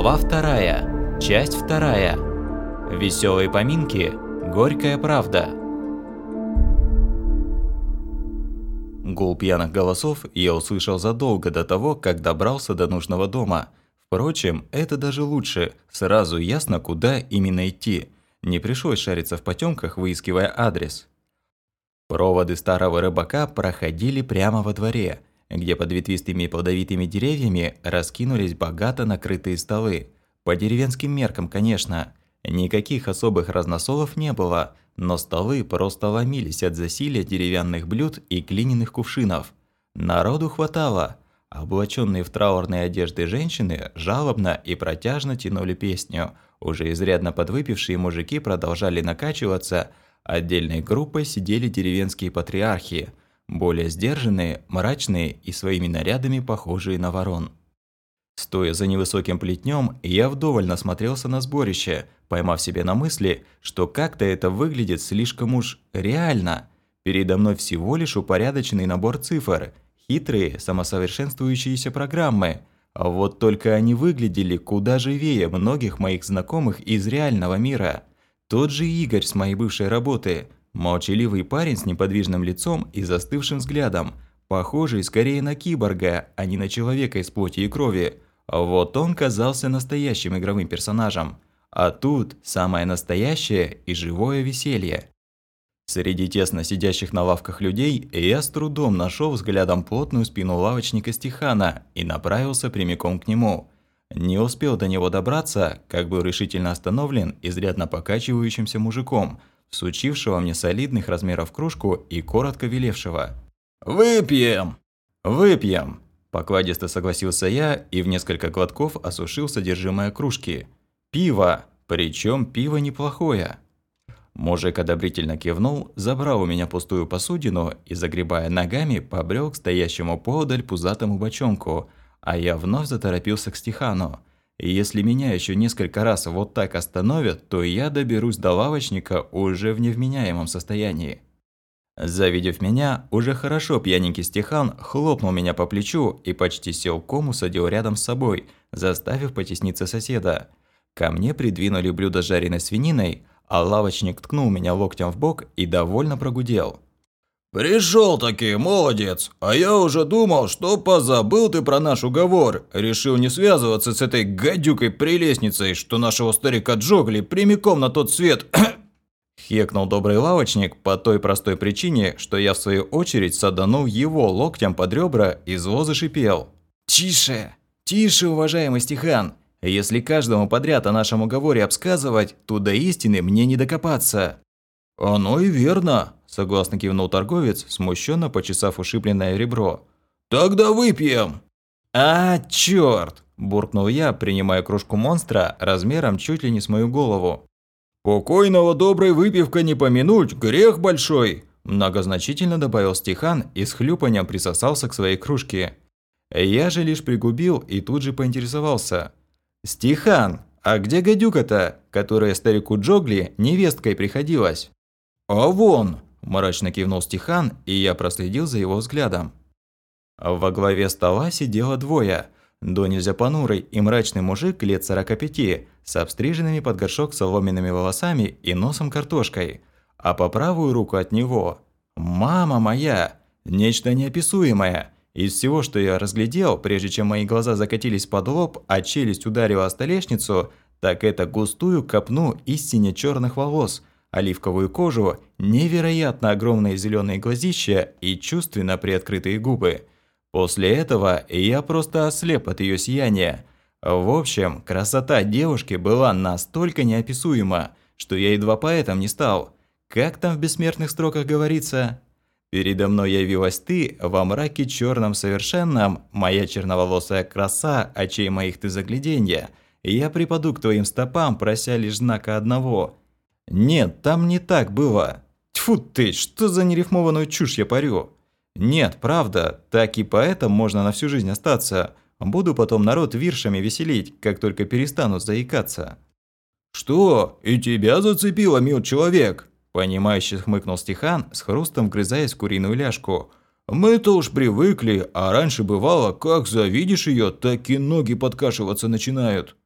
Глава вторая. Часть вторая. Веселые поминки. Горькая правда. Гул пьяных голосов я услышал задолго до того, как добрался до нужного дома. Впрочем, это даже лучше. Сразу ясно, куда именно идти. Не пришлось шариться в потемках, выискивая адрес. Проводы старого рыбака проходили прямо во дворе – где под ветвистыми плодовитыми деревьями раскинулись богато накрытые столы. По деревенским меркам, конечно. Никаких особых разносолов не было, но столы просто ломились от засилия деревянных блюд и глиняных кувшинов. Народу хватало. Облаченные в траурные одежды женщины жалобно и протяжно тянули песню. Уже изрядно подвыпившие мужики продолжали накачиваться. Отдельной группой сидели деревенские патриархи – более сдержанные, мрачные и своими нарядами похожие на ворон. Стоя за невысоким плетнем, я вдоволь насмотрелся на сборище, поймав себя на мысли, что как-то это выглядит слишком уж реально. Передо мной всего лишь упорядоченный набор цифр, хитрые, самосовершенствующиеся программы. А вот только они выглядели куда живее многих моих знакомых из реального мира. Тот же Игорь с моей бывшей работы – Молчаливый парень с неподвижным лицом и застывшим взглядом, похожий скорее на киборга, а не на человека из плоти и крови. Вот он казался настоящим игровым персонажем. А тут самое настоящее и живое веселье. Среди тесно сидящих на лавках людей я с трудом нашел взглядом плотную спину лавочника Стихана и направился прямиком к нему. Не успел до него добраться, как был решительно остановлен изрядно покачивающимся мужиком – сучившего мне солидных размеров кружку и коротко велевшего. «Выпьем!» «Выпьем!» Покладисто согласился я и в несколько глотков осушил содержимое кружки. «Пиво! Причем пиво неплохое!» Мужик одобрительно кивнул, забрал у меня пустую посудину и, загребая ногами, побрел к стоящему поодаль пузатому бочонку, а я вновь заторопился к Стихану. И если меня еще несколько раз вот так остановят, то я доберусь до лавочника уже в невменяемом состоянии. Завидев меня, уже хорошо пьяненький Стехан хлопнул меня по плечу и почти сел кому садил рядом с собой, заставив потесниться соседа. Ко мне придвинули блюдо с жареной свининой, а лавочник ткнул меня локтем в бок и довольно прогудел. Пришел таки, молодец. А я уже думал, что позабыл ты про наш уговор. Решил не связываться с этой гадюкой-прелестницей, что нашего старика Джогли прямиком на тот свет... Хекнул добрый лавочник по той простой причине, что я в свою очередь саданул его локтем под ребра и зло зашипел. «Тише! Тише, уважаемый Стихан! Если каждому подряд о нашем уговоре обсказывать, то до истины мне не докопаться!» «Оно и верно», – согласно кивнул торговец, смущенно почесав ушибленное ребро. «Тогда выпьем!» «А, чёрт!» – буркнул я, принимая кружку монстра размером чуть ли не с мою голову. «Покойного доброй выпивка не помянуть, грех большой!» Многозначительно добавил Стихан и с хлюпанием присосался к своей кружке. Я же лишь пригубил и тут же поинтересовался. «Стихан, а где гадюка-то, которая старику Джогли невесткой приходилась?» «А вон!» – мрачно кивнул Стихан, и я проследил за его взглядом. Во главе стола сидело двое. До нельзя понурый и мрачный мужик лет 45, с обстриженными под горшок соломенными волосами и носом картошкой. А по правую руку от него – мама моя! Нечто неописуемое. Из всего, что я разглядел, прежде чем мои глаза закатились под лоб, а челюсть ударила о столешницу, так это густую копну истине черных волос – оливковую кожу, невероятно огромные зеленые глазища и чувственно приоткрытые губы. После этого я просто ослеп от ее сияния. В общем, красота девушки была настолько неописуема, что я едва поэтом не стал. Как там в бессмертных строках говорится? Передо мной явилась ты во мраке черном совершенном, моя черноволосая краса, очей моих ты загляденья. Я припаду к твоим стопам, прося лишь знака одного – нет, там не так было. Тьфу ты, что за нерифмованную чушь я парю? Нет, правда, так и поэтому можно на всю жизнь остаться. Буду потом народ виршами веселить, как только перестану заикаться. «Что, и тебя зацепило, мил человек?» Понимающе хмыкнул Стихан, с хрустом вгрызаясь в куриную ляжку. «Мы-то уж привыкли, а раньше бывало, как завидишь ее, так и ноги подкашиваться начинают».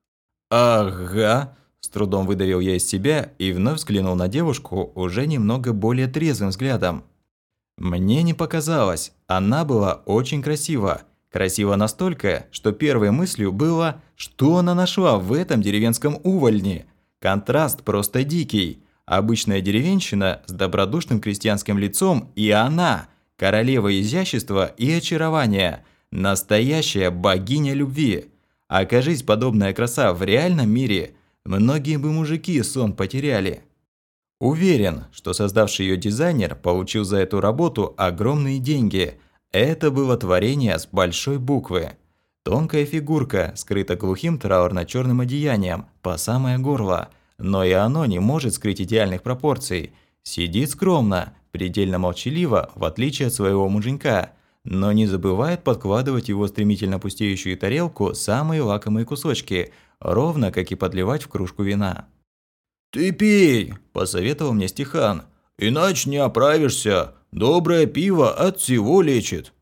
«Ага», – трудом выдавил я из себя и вновь взглянул на девушку уже немного более трезвым взглядом. Мне не показалось, она была очень красива. Красива настолько, что первой мыслью было, что она нашла в этом деревенском увольне. Контраст просто дикий. Обычная деревенщина с добродушным крестьянским лицом и она, королева изящества и очарования, настоящая богиня любви. Окажись подобная краса в реальном мире, многие бы мужики сон потеряли. Уверен, что создавший ее дизайнер получил за эту работу огромные деньги. Это было творение с большой буквы. Тонкая фигурка, скрыта глухим траурно черным одеянием, по самое горло – но и оно не может скрыть идеальных пропорций. Сидит скромно, предельно молчаливо, в отличие от своего муженька, но не забывает подкладывать его стремительно пустеющую тарелку самые лакомые кусочки, ровно как и подливать в кружку вина. «Ты пей!» – посоветовал мне Стихан. «Иначе не оправишься. Доброе пиво от всего лечит».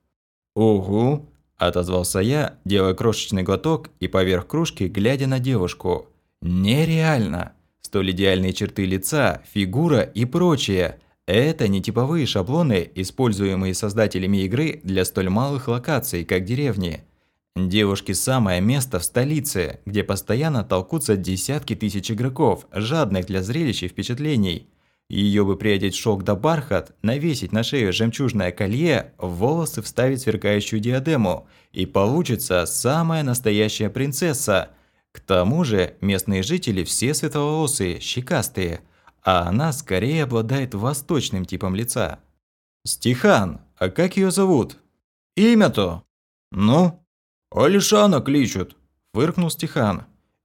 «Угу», – отозвался я, делая крошечный глоток и поверх кружки, глядя на девушку. «Нереально!» столь идеальные черты лица, фигура и прочее. Это не типовые шаблоны, используемые создателями игры для столь малых локаций, как деревни. Девушке самое место в столице, где постоянно толкутся десятки тысяч игроков, жадных для зрелищ и впечатлений. Ее бы приодеть шелк да бархат, навесить на шею жемчужное колье, в волосы вставить сверкающую диадему, и получится самая настоящая принцесса – к тому же местные жители все светловолосые, щекастые, а она скорее обладает восточным типом лица. «Стихан, а как ее зовут?» «Имя-то?» «Ну?» «Алишана кличут», – фыркнул Стихан.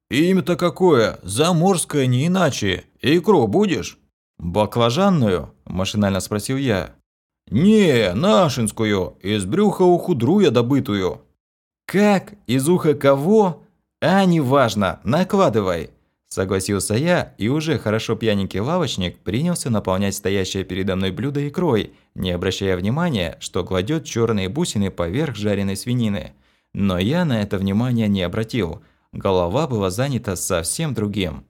«Имя-то какое? Заморское не иначе. Икру будешь?» «Баклажанную?» – машинально спросил я. «Не, нашинскую, из брюха ухудруя добытую». «Как? Из уха кого?» «А, неважно, накладывай!» Согласился я, и уже хорошо пьяненький лавочник принялся наполнять стоящее передо мной блюдо икрой, не обращая внимания, что кладет черные бусины поверх жареной свинины. Но я на это внимание не обратил. Голова была занята совсем другим.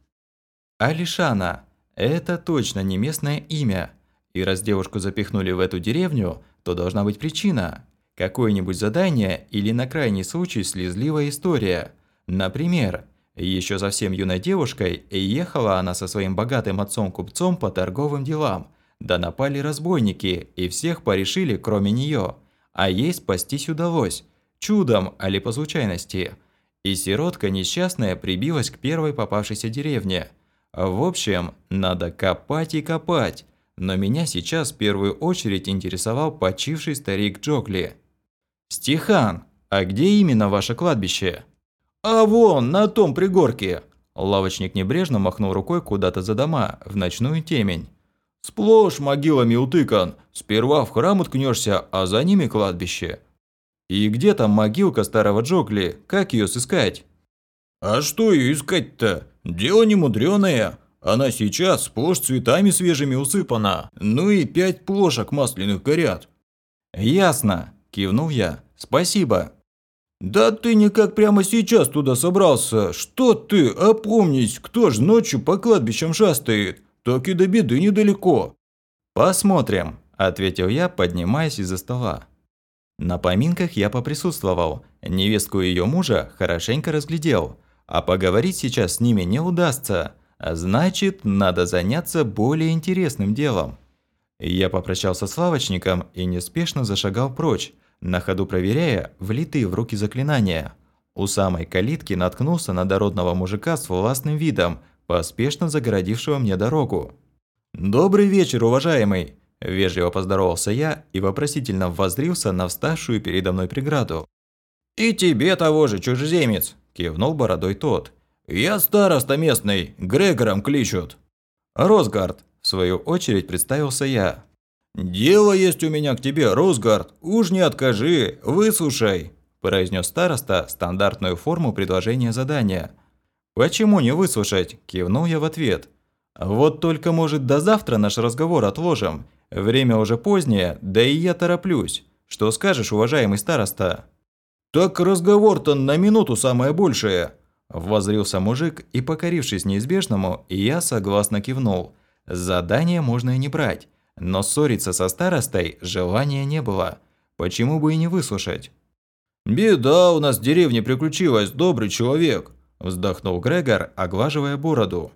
Алишана. Это точно не местное имя. И раз девушку запихнули в эту деревню, то должна быть причина. Какое-нибудь задание или на крайний случай слезливая история – Например, еще совсем юной девушкой ехала она со своим богатым отцом-купцом по торговым делам. Да напали разбойники, и всех порешили, кроме нее. А ей спастись удалось. Чудом, а ли по случайности. И сиротка несчастная прибилась к первой попавшейся деревне. В общем, надо копать и копать. Но меня сейчас в первую очередь интересовал почивший старик Джокли. «Стихан, а где именно ваше кладбище?» «А вон, на том пригорке!» Лавочник небрежно махнул рукой куда-то за дома, в ночную темень. «Сплошь могилами утыкан. Сперва в храм уткнешься, а за ними кладбище». «И где там могилка старого Джокли? Как ее сыскать?» «А что ее искать-то? Дело не мудреное. Она сейчас сплошь цветами свежими усыпана. Ну и пять плошек масляных горят». «Ясно», – кивнул я. «Спасибо». «Да ты никак прямо сейчас туда собрался. Что ты, опомнись, кто ж ночью по кладбищам шастает? Так и до беды недалеко». «Посмотрим», – ответил я, поднимаясь из-за стола. На поминках я поприсутствовал, невестку ее мужа хорошенько разглядел, а поговорить сейчас с ними не удастся, значит, надо заняться более интересным делом. Я попрощался с лавочником и неспешно зашагал прочь, на ходу проверяя влитые в руки заклинания. У самой калитки наткнулся на дородного мужика с властным видом, поспешно загородившего мне дорогу. «Добрый вечер, уважаемый!» – вежливо поздоровался я и вопросительно воззрился на вставшую передо мной преграду. «И тебе того же, чужеземец!» – кивнул бородой тот. «Я староста местный, Грегором кличут!» «Росгард!» – в свою очередь представился я. «Дело есть у меня к тебе, Росгард, уж не откажи, выслушай», – произнес староста стандартную форму предложения задания. «Почему не выслушать?» – кивнул я в ответ. «Вот только, может, до завтра наш разговор отложим. Время уже позднее, да и я тороплюсь. Что скажешь, уважаемый староста?» «Так разговор-то на минуту самое большее. Возрился мужик, и, покорившись неизбежному, я согласно кивнул. Задание можно и не брать, но ссориться со старостой желания не было. Почему бы и не выслушать? «Беда у нас в деревне приключилась, добрый человек», – вздохнул Грегор, оглаживая бороду.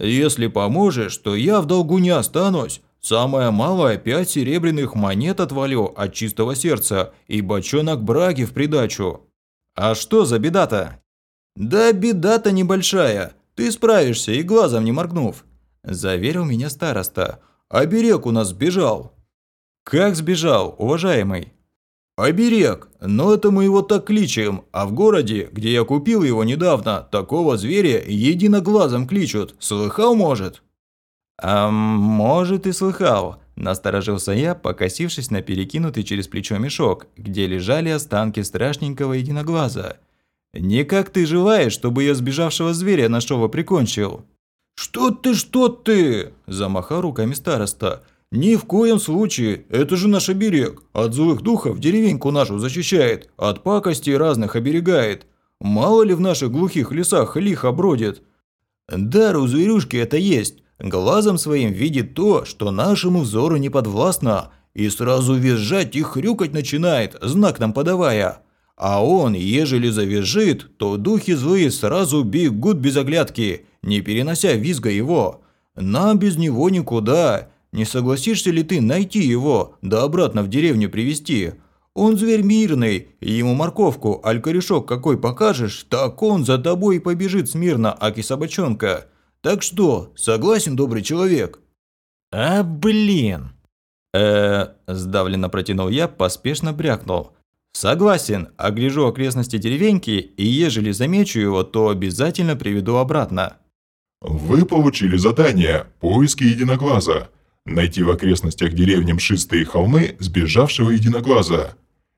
«Если поможешь, то я в долгу не останусь. Самое малое – пять серебряных монет отвалю от чистого сердца и бочонок браги в придачу». «А что за беда-то?» «Да беда-то небольшая. Ты справишься и глазом не моргнув», – заверил меня староста. «Оберег у нас сбежал». «Как сбежал, уважаемый?» «Оберег, но это мы его так кличем, а в городе, где я купил его недавно, такого зверя единоглазом кличут. Слыхал, может?» «А может и слыхал», – насторожился я, покосившись на перекинутый через плечо мешок, где лежали останки страшненького единоглаза. «Не как ты желаешь, чтобы я сбежавшего зверя нашел и прикончил?» «Что ты, что ты?» – замахал руками староста. «Ни в коем случае, это же наш оберег. От злых духов деревеньку нашу защищает, от пакостей разных оберегает. Мало ли в наших глухих лесах лихо бродит». «Дар у зверюшки это есть, глазом своим видит то, что нашему взору не подвластно, и сразу визжать и хрюкать начинает, знак нам подавая. А он, ежели завизжит, то духи злые сразу бегут без оглядки, не перенося визга его. Нам без него никуда. Не согласишься ли ты найти его, да обратно в деревню привести? Он зверь мирный, ему морковку, аль корешок какой покажешь, так он за тобой и побежит смирно, аки собачонка. Так что, согласен, добрый человек?» «А, блин!» э сдавленно протянул я, поспешно брякнул. «Согласен, огляжу окрестности деревеньки, и ежели замечу его, то обязательно приведу обратно». Вы получили задание «Поиски единоглаза». Найти в окрестностях деревни Мшистые холмы сбежавшего единоглаза.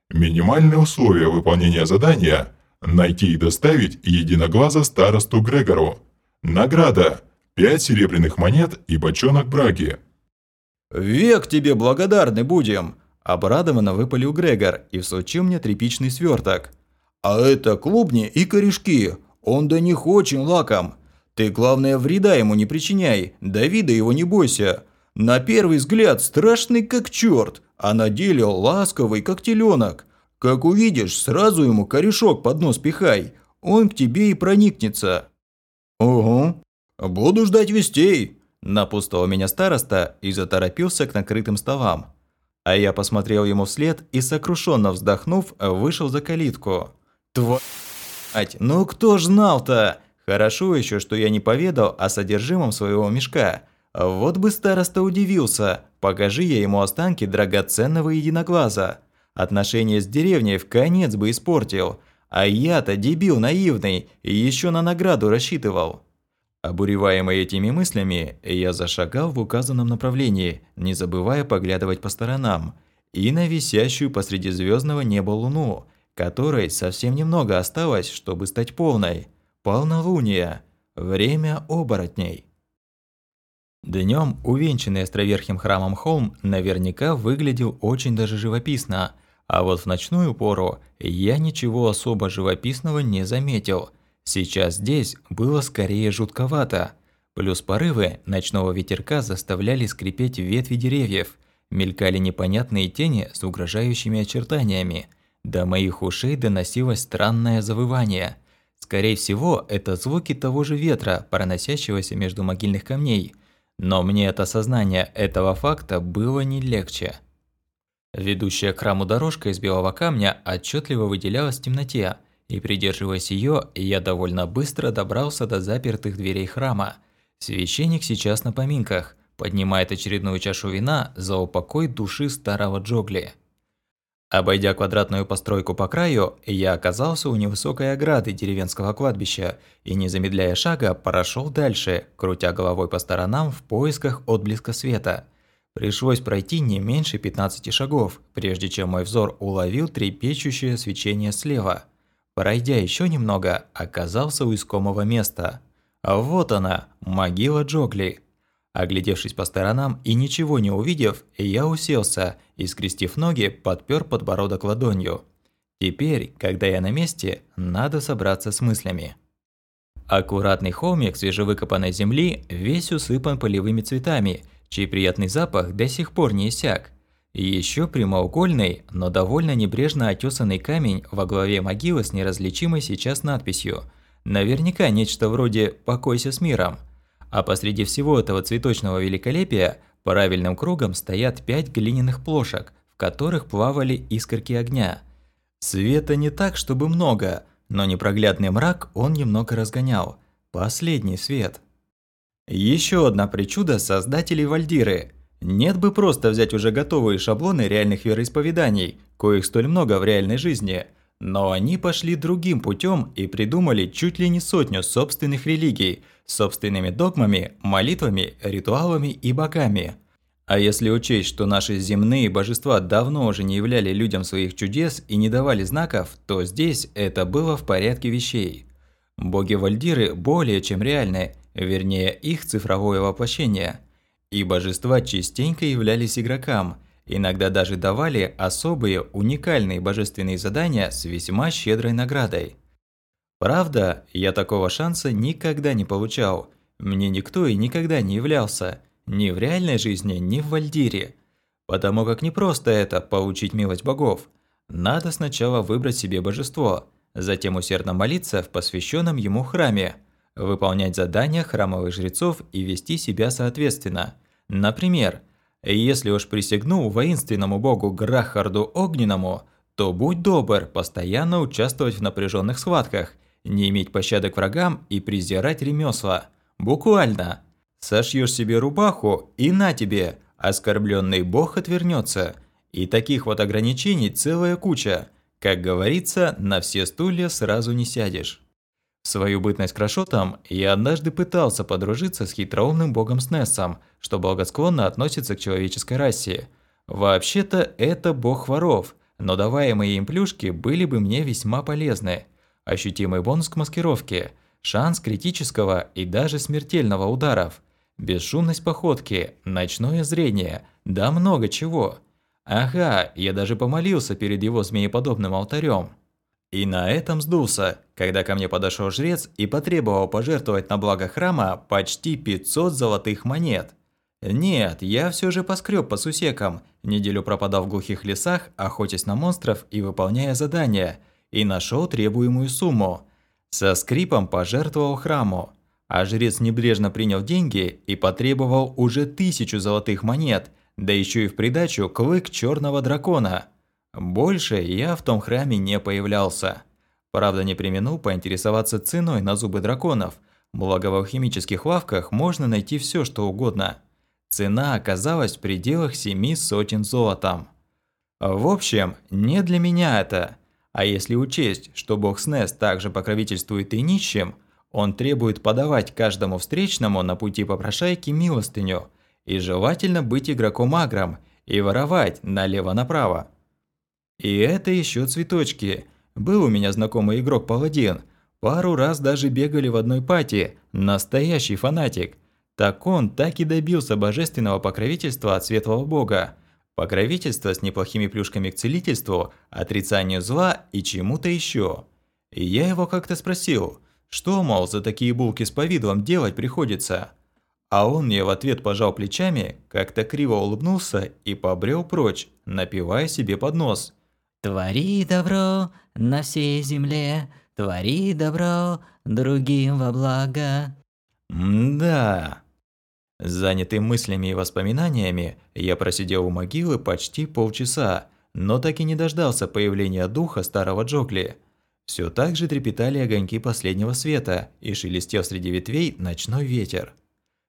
Минимальные условия выполнения задания – найти и доставить единоглаза старосту Грегору. Награда – 5 серебряных монет и бочонок браги. «Век тебе благодарны будем!» – обрадованно выпалил Грегор и всучил мне тряпичный сверток. «А это клубни и корешки. Он до них очень лаком. Ты, главное, вреда ему не причиняй, Давида его не бойся. На первый взгляд страшный как черт, а на деле ласковый как теленок. Как увидишь, сразу ему корешок под нос пихай, он к тебе и проникнется». «Угу, буду ждать вестей», – напутствовал меня староста и заторопился к накрытым столам. А я посмотрел ему вслед и, сокрушенно вздохнув, вышел за калитку. «Твою ну кто ж знал-то? Хорошо еще, что я не поведал о содержимом своего мешка. Вот бы староста удивился, покажи я ему останки драгоценного единоглаза. Отношения с деревней в конец бы испортил. А я-то дебил наивный и еще на награду рассчитывал. Обуреваемый этими мыслями, я зашагал в указанном направлении, не забывая поглядывать по сторонам, и на висящую посреди звездного неба луну, которой совсем немного осталось, чтобы стать полной. Полнолуние. Время оборотней. Днем увенчанный островерхим храмом холм наверняка выглядел очень даже живописно, а вот в ночную пору я ничего особо живописного не заметил. Сейчас здесь было скорее жутковато. Плюс порывы ночного ветерка заставляли скрипеть ветви деревьев, мелькали непонятные тени с угрожающими очертаниями. До моих ушей доносилось странное завывание. Скорее всего, это звуки того же ветра, проносящегося между могильных камней – но мне это осознание этого факта было не легче. Ведущая к храму дорожка из белого камня отчетливо выделялась в темноте, и придерживаясь ее, я довольно быстро добрался до запертых дверей храма. Священник сейчас на поминках, поднимает очередную чашу вина за упокой души старого Джогли. Обойдя квадратную постройку по краю, я оказался у невысокой ограды деревенского кладбища и, не замедляя шага, прошел дальше, крутя головой по сторонам в поисках отблеска света. Пришлось пройти не меньше 15 шагов, прежде чем мой взор уловил трепещущее свечение слева. Пройдя еще немного, оказался у искомого места. А вот она, могила Джогли. Оглядевшись по сторонам и ничего не увидев, я уселся и, скрестив ноги, подпер подбородок ладонью. Теперь, когда я на месте, надо собраться с мыслями. Аккуратный холмик свежевыкопанной земли весь усыпан полевыми цветами, чей приятный запах до сих пор не иссяк. И еще прямоугольный, но довольно небрежно отесанный камень во главе могилы с неразличимой сейчас надписью. Наверняка нечто вроде «Покойся с миром». А посреди всего этого цветочного великолепия правильным кругом стоят пять глиняных плошек, в которых плавали искорки огня. Света не так, чтобы много, но непроглядный мрак он немного разгонял. Последний свет. Еще одна причуда создателей Вальдиры. Нет бы просто взять уже готовые шаблоны реальных вероисповеданий, коих столь много в реальной жизни, но они пошли другим путем и придумали чуть ли не сотню собственных религий, собственными догмами, молитвами, ритуалами и богами – а если учесть, что наши земные божества давно уже не являли людям своих чудес и не давали знаков, то здесь это было в порядке вещей. Боги Вальдиры более чем реальны, вернее их цифровое воплощение. И божества частенько являлись игрокам, иногда даже давали особые уникальные божественные задания с весьма щедрой наградой. Правда, я такого шанса никогда не получал, мне никто и никогда не являлся – ни в реальной жизни, ни в Вальдире. Потому как не просто это – получить милость богов. Надо сначала выбрать себе божество, затем усердно молиться в посвященном ему храме, выполнять задания храмовых жрецов и вести себя соответственно. Например, если уж присягнул воинственному богу Грахарду Огненному, то будь добр постоянно участвовать в напряженных схватках, не иметь пощады к врагам и презирать ремесла. Буквально – Сошьешь себе рубаху и на тебе, оскорбленный бог отвернется. И таких вот ограничений целая куча. Как говорится, на все стулья сразу не сядешь. Свою бытность крошотом я однажды пытался подружиться с хитроумным богом Снессом, что благосклонно относится к человеческой расе. Вообще-то это бог воров, но даваемые им плюшки были бы мне весьма полезны. Ощутимый бонус к маскировке, шанс критического и даже смертельного ударов – Бесшумность походки, ночное зрение, да много чего. Ага, я даже помолился перед его змееподобным алтарем. И на этом сдулся, когда ко мне подошел жрец и потребовал пожертвовать на благо храма почти 500 золотых монет. Нет, я все же поскреб по сусекам, неделю пропадал в глухих лесах, охотясь на монстров и выполняя задания, и нашел требуемую сумму. Со скрипом пожертвовал храму. А жрец небрежно принял деньги и потребовал уже тысячу золотых монет, да еще и в придачу клык черного дракона. Больше я в том храме не появлялся. Правда, не применул поинтересоваться ценой на зубы драконов. Благо в алхимических лавках можно найти все, что угодно. Цена оказалась в пределах семи сотен золотом. В общем, не для меня это. А если учесть, что бог Снес также покровительствует и нищим – он требует подавать каждому встречному на пути попрошайки милостыню, и желательно быть игроком-агром и воровать налево-направо. И это еще цветочки. Был у меня знакомый игрок-паладин. Пару раз даже бегали в одной пати. Настоящий фанатик. Так он так и добился божественного покровительства от светлого бога. Покровительство с неплохими плюшками к целительству, отрицанию зла и чему-то еще. И я его как-то спросил – что, мол, за такие булки с повидлом делать приходится? А он мне в ответ пожал плечами, как-то криво улыбнулся и побрел прочь, напивая себе под нос. «Твори добро на всей земле, твори добро другим во благо». М-да. Занятый мыслями и воспоминаниями, я просидел у могилы почти полчаса, но так и не дождался появления духа старого Джокли – все так же трепетали огоньки последнего света и шелестел среди ветвей ночной ветер.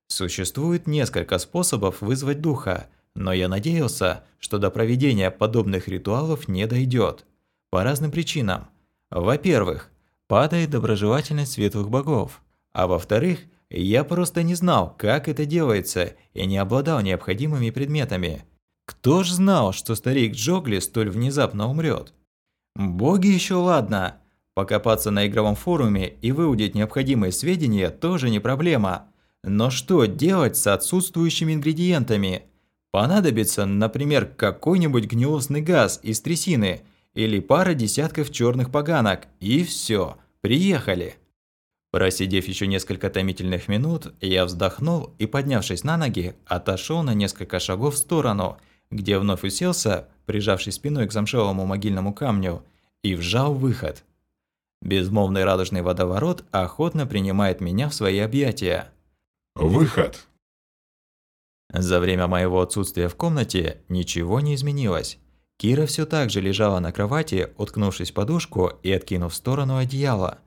Существует несколько способов вызвать духа, но я надеялся, что до проведения подобных ритуалов не дойдет. По разным причинам. Во-первых, падает доброжелательность светлых богов. А во-вторых, я просто не знал, как это делается, и не обладал необходимыми предметами. Кто ж знал, что старик Джогли столь внезапно умрет? Боги еще ладно, Покопаться на игровом форуме и выудить необходимые сведения тоже не проблема. Но что делать с отсутствующими ингредиентами? Понадобится, например, какой-нибудь гнилостный газ из трясины или пара десятков черных поганок, и все, приехали. Просидев еще несколько томительных минут, я вздохнул и, поднявшись на ноги, отошел на несколько шагов в сторону, где вновь уселся, прижавшись спиной к замшелому могильному камню, и вжал выход. Безмолвный радужный водоворот охотно принимает меня в свои объятия. Выход. За время моего отсутствия в комнате ничего не изменилось. Кира все так же лежала на кровати, уткнувшись в подушку и откинув в сторону одеяло.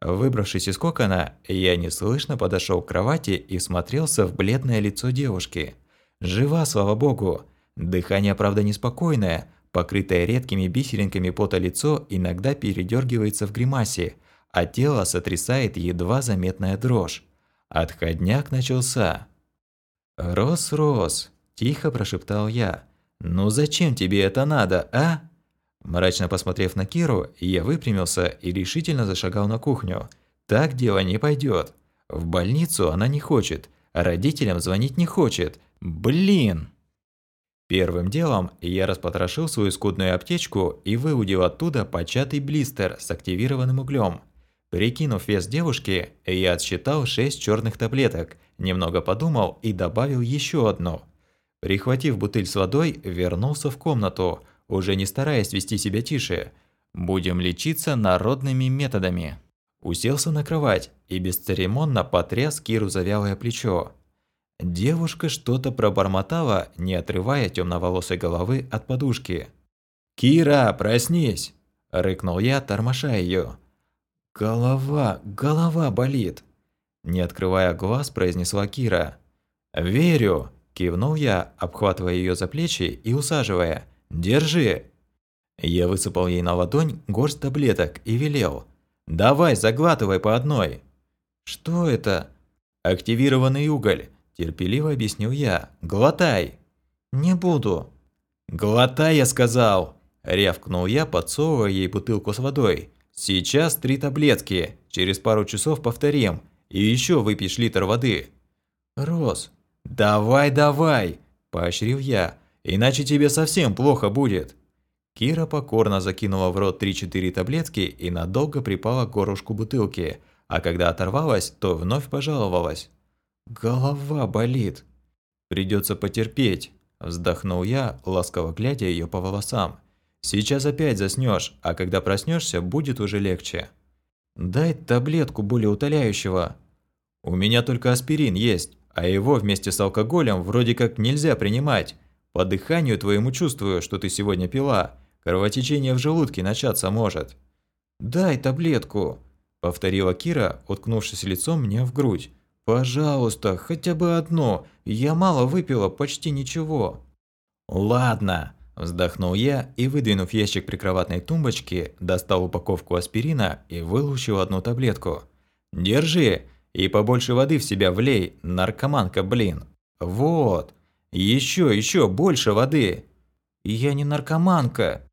Выбравшись из кокона, я неслышно подошел к кровати и смотрелся в бледное лицо девушки. Жива, слава богу. Дыхание, правда, неспокойное, покрытое редкими бисеринками пота лицо иногда передергивается в гримасе, а тело сотрясает едва заметная дрожь. Отходняк начался. «Рос, Рос», – тихо прошептал я. «Ну зачем тебе это надо, а?» Мрачно посмотрев на Киру, я выпрямился и решительно зашагал на кухню. Так дело не пойдет. В больницу она не хочет, родителям звонить не хочет. Блин! Первым делом я распотрошил свою скудную аптечку и выудил оттуда початый блистер с активированным углем. Прикинув вес девушки, я отсчитал 6 черных таблеток, немного подумал и добавил еще одну. Прихватив бутыль с водой, вернулся в комнату, уже не стараясь вести себя тише. Будем лечиться народными методами. Уселся на кровать и бесцеремонно потряс Киру за вялое плечо. Девушка что-то пробормотала, не отрывая темноволосой головы от подушки. «Кира, проснись!» – рыкнул я, тормоша ее. «Голова, голова болит!» Не открывая глаз, произнесла Кира. «Верю!» – кивнул я, обхватывая ее за плечи и усаживая. «Держи!» Я высыпал ей на ладонь горсть таблеток и велел. «Давай, заглатывай по одной!» «Что это?» «Активированный уголь», – терпеливо объяснил я. «Глотай!» «Не буду!» «Глотай, я сказал!» – рявкнул я, подсовывая ей бутылку с водой. «Сейчас три таблетки, через пару часов повторим, и еще выпьешь литр воды». «Рос!» «Давай, давай!» – поощрил я. «Иначе тебе совсем плохо будет!» Кира покорно закинула в рот 3-4 таблетки и надолго припала к горлышку бутылки, а когда оторвалась, то вновь пожаловалась. «Голова болит. Придется потерпеть», – вздохнул я, ласково глядя ее по волосам. «Сейчас опять заснешь, а когда проснешься, будет уже легче». «Дай таблетку более утоляющего». «У меня только аспирин есть, а его вместе с алкоголем вроде как нельзя принимать. По дыханию твоему чувствую, что ты сегодня пила. Кровотечение в желудке начаться может». «Дай таблетку», – повторила Кира, уткнувшись лицом мне в грудь. «Пожалуйста, хотя бы одно. Я мало выпила, почти ничего». «Ладно», – вздохнул я и, выдвинув ящик прикроватной тумбочки, достал упаковку аспирина и вылучил одну таблетку. «Держи, и побольше воды в себя влей, наркоманка, блин. Вот. Еще, еще больше воды». «Я не наркоманка»,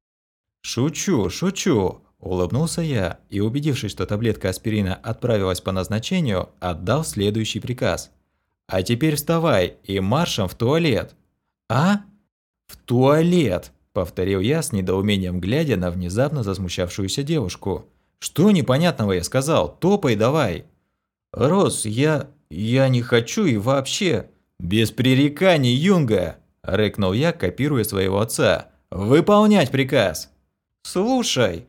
«Шучу, шучу!» – улыбнулся я и, убедившись, что таблетка аспирина отправилась по назначению, отдал следующий приказ. «А теперь вставай и маршем в туалет!» «А?» «В туалет!» – повторил я с недоумением, глядя на внезапно засмущавшуюся девушку. «Что непонятного я сказал? Топай давай!» «Рос, я... я не хочу и вообще...» «Без пререканий, Юнга!» – рыкнул я, копируя своего отца. «Выполнять приказ!» «Слушай!»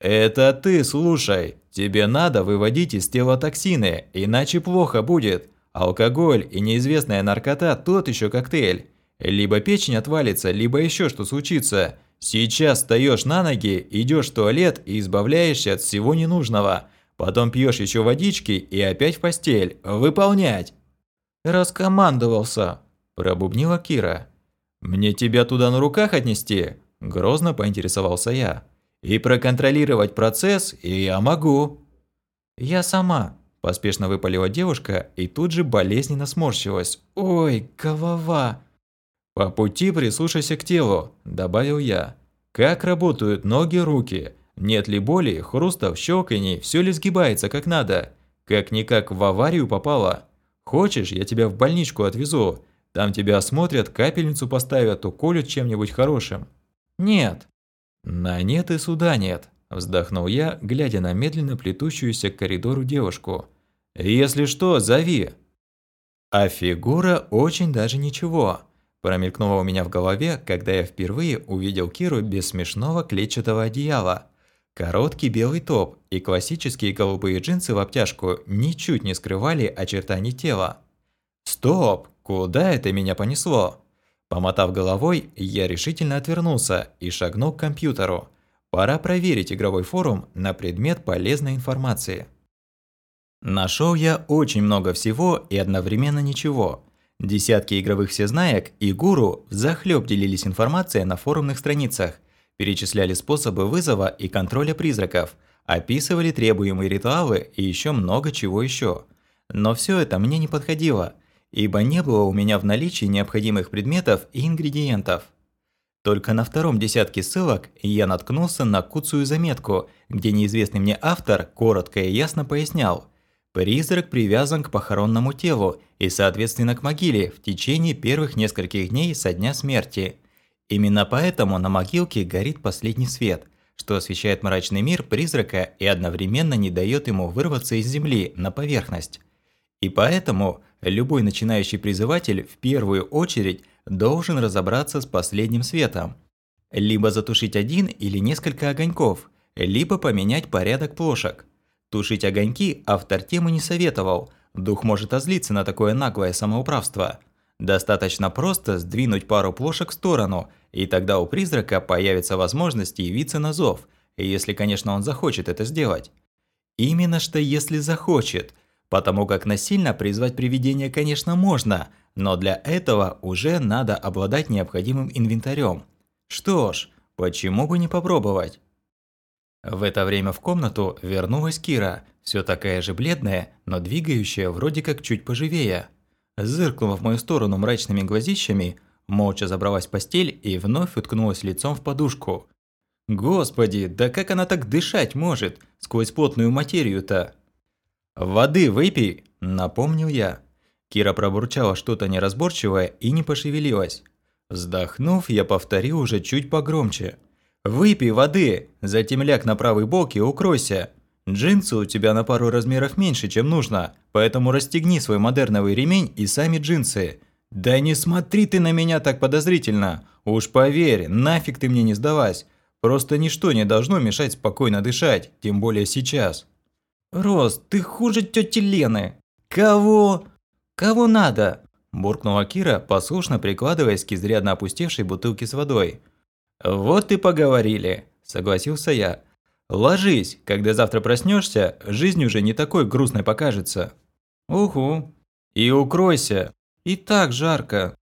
«Это ты слушай! Тебе надо выводить из тела токсины, иначе плохо будет. Алкоголь и неизвестная наркота – тот еще коктейль. Либо печень отвалится, либо еще что случится. Сейчас встаешь на ноги, идешь в туалет и избавляешься от всего ненужного. Потом пьешь еще водички и опять в постель. Выполнять!» «Раскомандовался!» – пробубнила Кира. «Мне тебя туда на руках отнести?» Грозно поинтересовался я. «И проконтролировать процесс я могу». «Я сама», – поспешно выпалила девушка и тут же болезненно сморщилась. «Ой, голова!» «По пути прислушайся к телу», – добавил я. «Как работают ноги, руки? Нет ли боли, хруста в щелканье, все ли сгибается как надо? Как-никак в аварию попала. Хочешь, я тебя в больничку отвезу? Там тебя осмотрят, капельницу поставят, уколют чем-нибудь хорошим». «Нет». «На нет и суда нет», – вздохнул я, глядя на медленно плетущуюся к коридору девушку. Если что, зови. А фигура очень даже ничего. Промелькнуло у меня в голове, когда я впервые увидел Киру без смешного клетчатого одеяла. Короткий белый топ и классические голубые джинсы в обтяжку ничуть не скрывали очертаний тела. Стоп, куда это меня понесло? Помотав головой, я решительно отвернулся и шагнул к компьютеру. Пора проверить игровой форум на предмет полезной информации. Нашел я очень много всего и одновременно ничего. Десятки игровых всезнаек и гуру взахлёб делились информацией на форумных страницах, перечисляли способы вызова и контроля призраков, описывали требуемые ритуалы и еще много чего еще. Но все это мне не подходило, ибо не было у меня в наличии необходимых предметов и ингредиентов. Только на втором десятке ссылок я наткнулся на куцую заметку, где неизвестный мне автор коротко и ясно пояснял. Призрак привязан к похоронному телу и, соответственно, к могиле в течение первых нескольких дней со дня смерти. Именно поэтому на могилке горит последний свет, что освещает мрачный мир призрака и одновременно не дает ему вырваться из земли на поверхность. И поэтому любой начинающий призыватель в первую очередь должен разобраться с последним светом. Либо затушить один или несколько огоньков, либо поменять порядок плошек. Тушить огоньки автор темы не советовал, дух может озлиться на такое наглое самоуправство. Достаточно просто сдвинуть пару плошек в сторону, и тогда у призрака появится возможность явиться на зов, если, конечно, он захочет это сделать. Именно что если захочет – Потому как насильно призвать привидение, конечно, можно, но для этого уже надо обладать необходимым инвентарем. Что ж, почему бы не попробовать? В это время в комнату вернулась Кира, все такая же бледная, но двигающая вроде как чуть поживее. Зыркнула в мою сторону мрачными глазищами, молча забралась в постель и вновь уткнулась лицом в подушку. Господи, да как она так дышать может, сквозь плотную материю-то? «Воды выпей!» – напомнил я. Кира пробурчала что-то неразборчивое и не пошевелилась. Вздохнув, я повторил уже чуть погромче. «Выпей воды, затем ляг на правый бок и укройся. Джинсы у тебя на пару размеров меньше, чем нужно, поэтому расстегни свой модерновый ремень и сами джинсы. Да не смотри ты на меня так подозрительно. Уж поверь, нафиг ты мне не сдалась. Просто ничто не должно мешать спокойно дышать, тем более сейчас». «Рос, ты хуже тети Лены!» «Кого?» «Кого надо?» – буркнула Кира, послушно прикладываясь к изрядно опустевшей бутылке с водой. «Вот и поговорили», – согласился я. «Ложись, когда завтра проснешься, жизнь уже не такой грустной покажется». «Угу». «И укройся. И так жарко».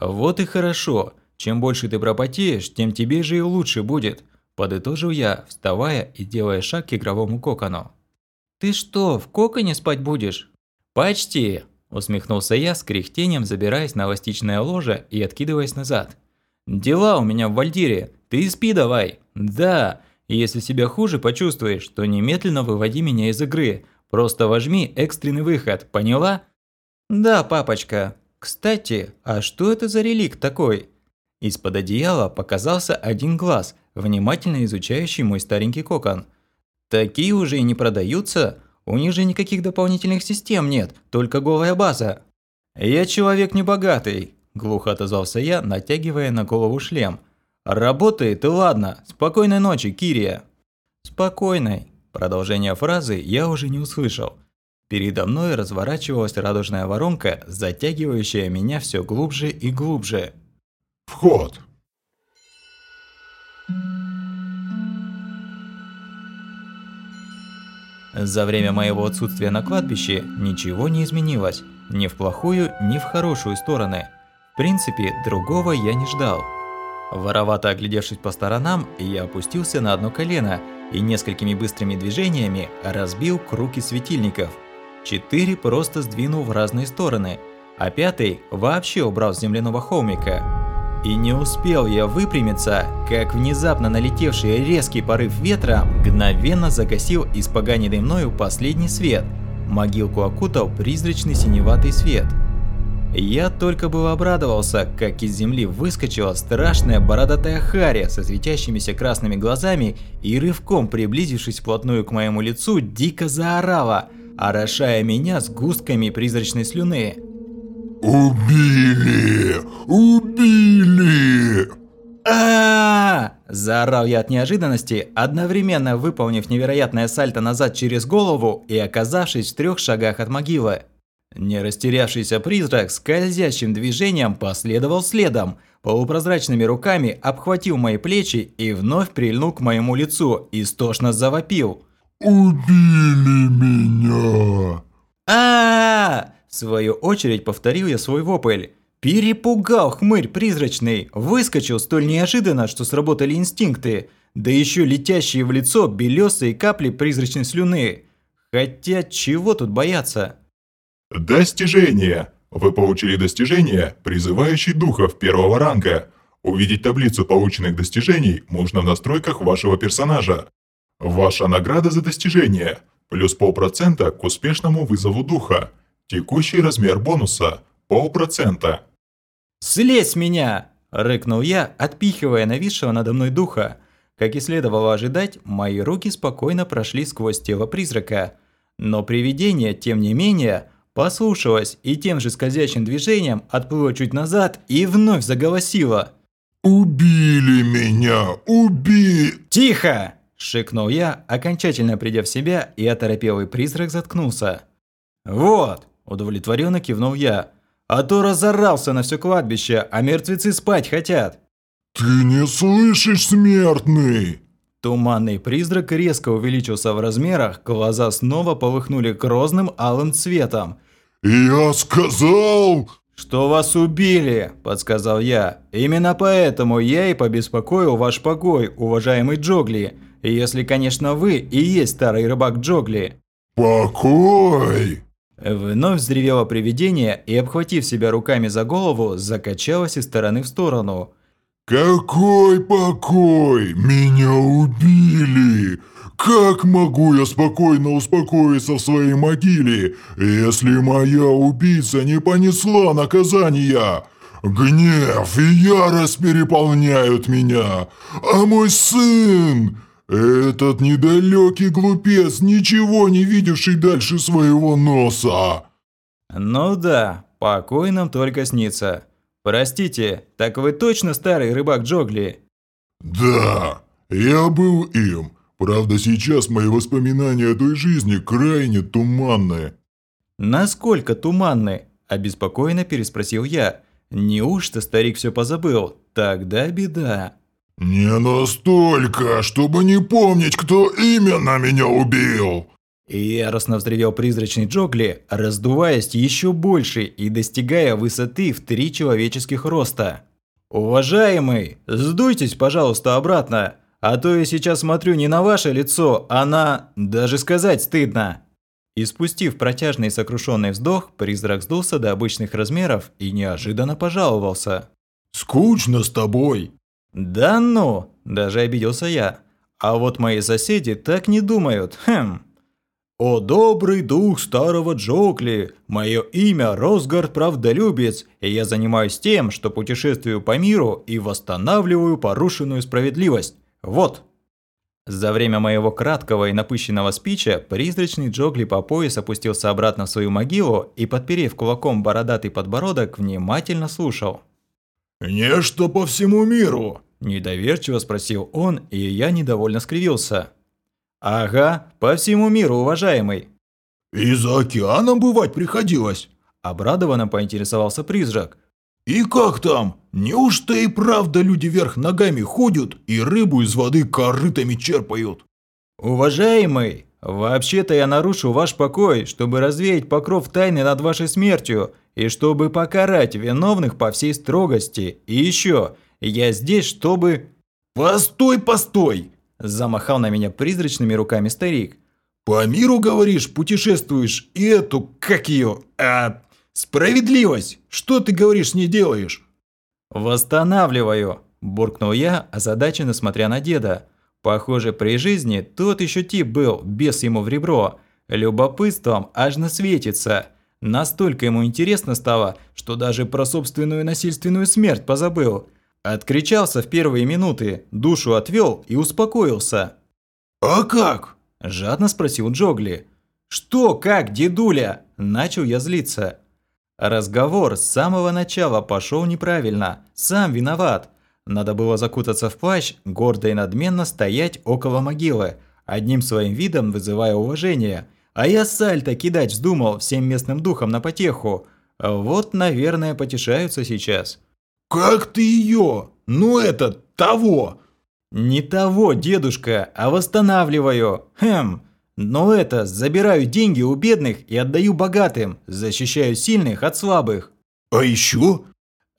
«Вот и хорошо. Чем больше ты пропотеешь, тем тебе же и лучше будет», – подытожил я, вставая и делая шаг к игровому кокону. «Ты что, в коконе спать будешь?» «Почти!» – усмехнулся я с кряхтением, забираясь на эластичное ложе и откидываясь назад. «Дела у меня в Вальдире, ты спи давай!» «Да, если себя хуже почувствуешь, то немедленно выводи меня из игры, просто возьми экстренный выход, поняла?» «Да, папочка. Кстати, а что это за реликт такой?» Из-под одеяла показался один глаз, внимательно изучающий мой старенький кокон – Такие уже и не продаются. У них же никаких дополнительных систем нет, только голая база. Я человек небогатый, глухо отозвался я, натягивая на голову шлем. Работает и ладно. Спокойной ночи, Кирия. Спокойной. Продолжение фразы я уже не услышал. Передо мной разворачивалась радужная воронка, затягивающая меня все глубже и глубже. Вход. За время моего отсутствия на кладбище ничего не изменилось, ни в плохую, ни в хорошую стороны. В принципе, другого я не ждал. Воровато оглядевшись по сторонам, я опустился на одно колено и несколькими быстрыми движениями разбил круги светильников. Четыре просто сдвинул в разные стороны, а пятый вообще убрал с земляного холмика. И не успел я выпрямиться, как внезапно налетевший резкий порыв ветра мгновенно загасил испоганенный мною последний свет. Могилку окутал призрачный синеватый свет. Я только был обрадовался, как из земли выскочила страшная бородатая харя со светящимися красными глазами и рывком приблизившись вплотную к моему лицу, дико заорала, орошая меня сгустками призрачной слюны. «Убили! Убили!» а Заорал я от неожиданности, одновременно выполнив невероятное сальто назад через голову и оказавшись в трех шагах от могилы. Не растерявшийся призрак скользящим движением последовал следом, полупрозрачными руками обхватил мои плечи и вновь прильнул к моему лицу, истошно завопил. «Убили меня!» а В свою очередь повторил я свой вопль. Перепугал хмырь призрачный, выскочил столь неожиданно, что сработали инстинкты, да еще летящие в лицо белесые капли призрачной слюны. Хотя чего тут бояться? Достижение! Вы получили достижение, призывающий духов первого ранга. Увидеть таблицу полученных достижений можно в настройках вашего персонажа. Ваша награда за достижение – плюс полпроцента к успешному вызову духа. Текущий размер бонуса – полпроцента. «Слезь меня!» – рыкнул я, отпихивая нависшего надо мной духа. Как и следовало ожидать, мои руки спокойно прошли сквозь тело призрака. Но привидение, тем не менее, послушалось и тем же скользящим движением отплыло чуть назад и вновь заголосило. «Убили меня! Уби...» «Тихо!» – шикнул я, окончательно придя в себя, и оторопелый призрак заткнулся. «Вот!» – удовлетворенно кивнул я. А то разорался на все кладбище, а мертвецы спать хотят. «Ты не слышишь, смертный?» Туманный призрак резко увеличился в размерах, глаза снова полыхнули грозным алым цветом. «Я сказал...» «Что вас убили», – подсказал я. «Именно поэтому я и побеспокоил ваш покой, уважаемый Джогли. Если, конечно, вы и есть старый рыбак Джогли». «Покой!» Вновь взревело привидение и, обхватив себя руками за голову, закачалось из стороны в сторону. «Какой покой? Меня убили! Как могу я спокойно успокоиться в своей могиле, если моя убийца не понесла наказания?» Гнев и ярость переполняют меня, а мой сын этот недалекий глупец, ничего не видевший дальше своего носа. Ну да, покой нам только снится. Простите, так вы точно старый рыбак Джогли? Да, я был им. Правда, сейчас мои воспоминания о той жизни крайне туманны. Насколько туманны? Обеспокоенно переспросил я. Неужто старик все позабыл? Тогда беда. «Не настолько, чтобы не помнить, кто именно меня убил!» Яростно взревел призрачный Джогли, раздуваясь еще больше и достигая высоты в три человеческих роста. «Уважаемый, сдуйтесь, пожалуйста, обратно, а то я сейчас смотрю не на ваше лицо, а на... даже сказать стыдно!» И спустив протяжный сокрушенный вздох, призрак сдулся до обычных размеров и неожиданно пожаловался. «Скучно с тобой!» «Да ну!» – даже обиделся я. А вот мои соседи так не думают, хм. «О добрый дух старого Джокли! Мое имя Росгард Правдолюбец, и я занимаюсь тем, что путешествую по миру и восстанавливаю порушенную справедливость. Вот!» За время моего краткого и напыщенного спича призрачный Джогли по пояс опустился обратно в свою могилу и, подперев кулаком бородатый подбородок, внимательно слушал. «Нечто по всему миру!» – недоверчиво спросил он, и я недовольно скривился. «Ага, по всему миру, уважаемый!» «И за океаном бывать приходилось?» – обрадованно поинтересовался призрак. «И как там? Неужто и правда люди вверх ногами ходят и рыбу из воды корытами черпают?» «Уважаемый, вообще-то я нарушу ваш покой, чтобы развеять покров тайны над вашей смертью и чтобы покарать виновных по всей строгости. И еще, я здесь, чтобы...» «Постой, постой!» – замахал на меня призрачными руками старик. «По миру, говоришь, путешествуешь, и эту, как ее, а, справедливость, что ты, говоришь, не делаешь?» «Восстанавливаю», – буркнул я, озадаченно смотря на деда. Похоже, при жизни тот еще тип был, без ему в ребро. Любопытством аж насветится. Настолько ему интересно стало, что даже про собственную насильственную смерть позабыл. Откричался в первые минуты, душу отвел и успокоился. «А как?» – жадно спросил Джогли. «Что, как, дедуля?» – начал я злиться. Разговор с самого начала пошел неправильно, сам виноват. Надо было закутаться в плащ, гордо и надменно стоять около могилы, одним своим видом вызывая уважение. А я сальто кидать вздумал всем местным духом на потеху. Вот, наверное, потешаются сейчас. «Как ты ее? Ну это, того!» «Не того, дедушка, а восстанавливаю. Хм, но это, забираю деньги у бедных и отдаю богатым, защищаю сильных от слабых». «А еще?»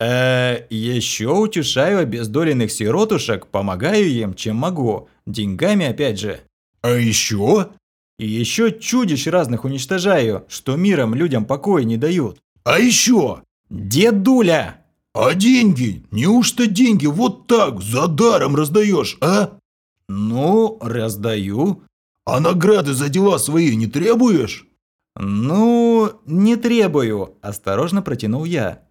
Э, еще утешаю обездоленных сиротушек, помогаю им, чем могу. Деньгами опять же. А еще? И еще чудищ разных уничтожаю, что миром людям покоя не дают. А еще? Дедуля! А деньги? Неужто деньги вот так за даром раздаешь, а? Ну, раздаю. А награды за дела свои не требуешь? Ну, не требую, осторожно протянул я.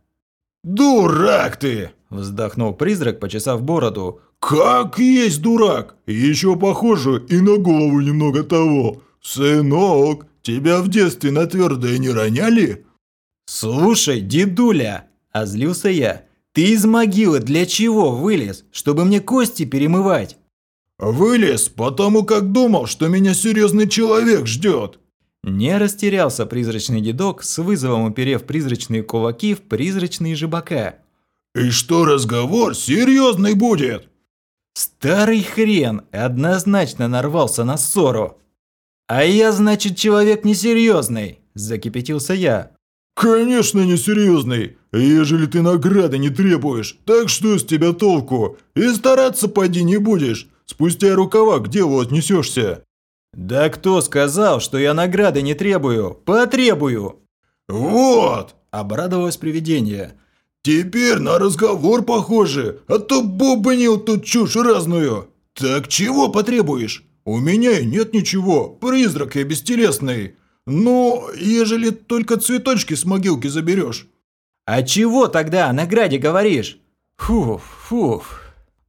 «Дурак ты!» – вздохнул призрак, почесав бороду. «Как есть дурак! Еще похоже и на голову немного того. Сынок, тебя в детстве на твердое не роняли?» «Слушай, дедуля!» – озлился я. «Ты из могилы для чего вылез? Чтобы мне кости перемывать?» «Вылез, потому как думал, что меня серьезный человек ждет. Не растерялся призрачный дедок, с вызовом уперев призрачные кулаки в призрачные жебака. «И что разговор серьезный будет?» Старый хрен однозначно нарвался на ссору. «А я, значит, человек несерьезный», – закипятился я. «Конечно несерьезный, ежели ты награды не требуешь, так что с тебя толку? И стараться поди не будешь, спустя рукава к делу отнесешься». «Да кто сказал, что я награды не требую? Потребую!» «Вот!» – обрадовалось привидение. «Теперь на разговор похоже, а то бубнил тут чушь разную. Так чего потребуешь? У меня и нет ничего, призрак я бестелесный. Ну, ежели только цветочки с могилки заберешь». «А чего тогда о награде говоришь?» «Фуф, фуф».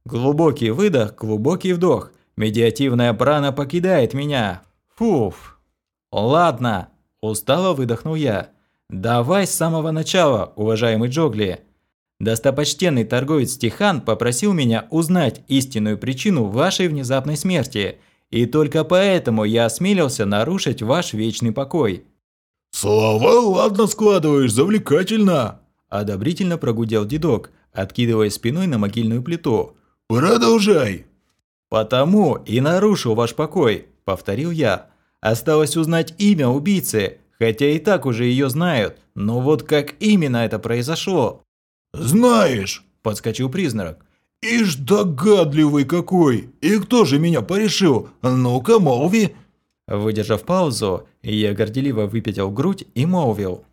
Глубокий выдох, глубокий вдох – Медиативная прана покидает меня. Фуф. Ладно, устало выдохнул я. Давай с самого начала, уважаемый Джогли. Достопочтенный торговец Тихан попросил меня узнать истинную причину вашей внезапной смерти, и только поэтому я осмелился нарушить ваш вечный покой. «Слова ладно складываешь, завлекательно!» Одобрительно прогудел дедок, откидывая спиной на могильную плиту. «Продолжай!» «Потому и нарушил ваш покой», – повторил я. «Осталось узнать имя убийцы, хотя и так уже ее знают, но вот как именно это произошло?» «Знаешь», – подскочил признак. «Ишь догадливый какой! И кто же меня порешил? Ну-ка, молви!» Выдержав паузу, я горделиво выпятил грудь и молвил.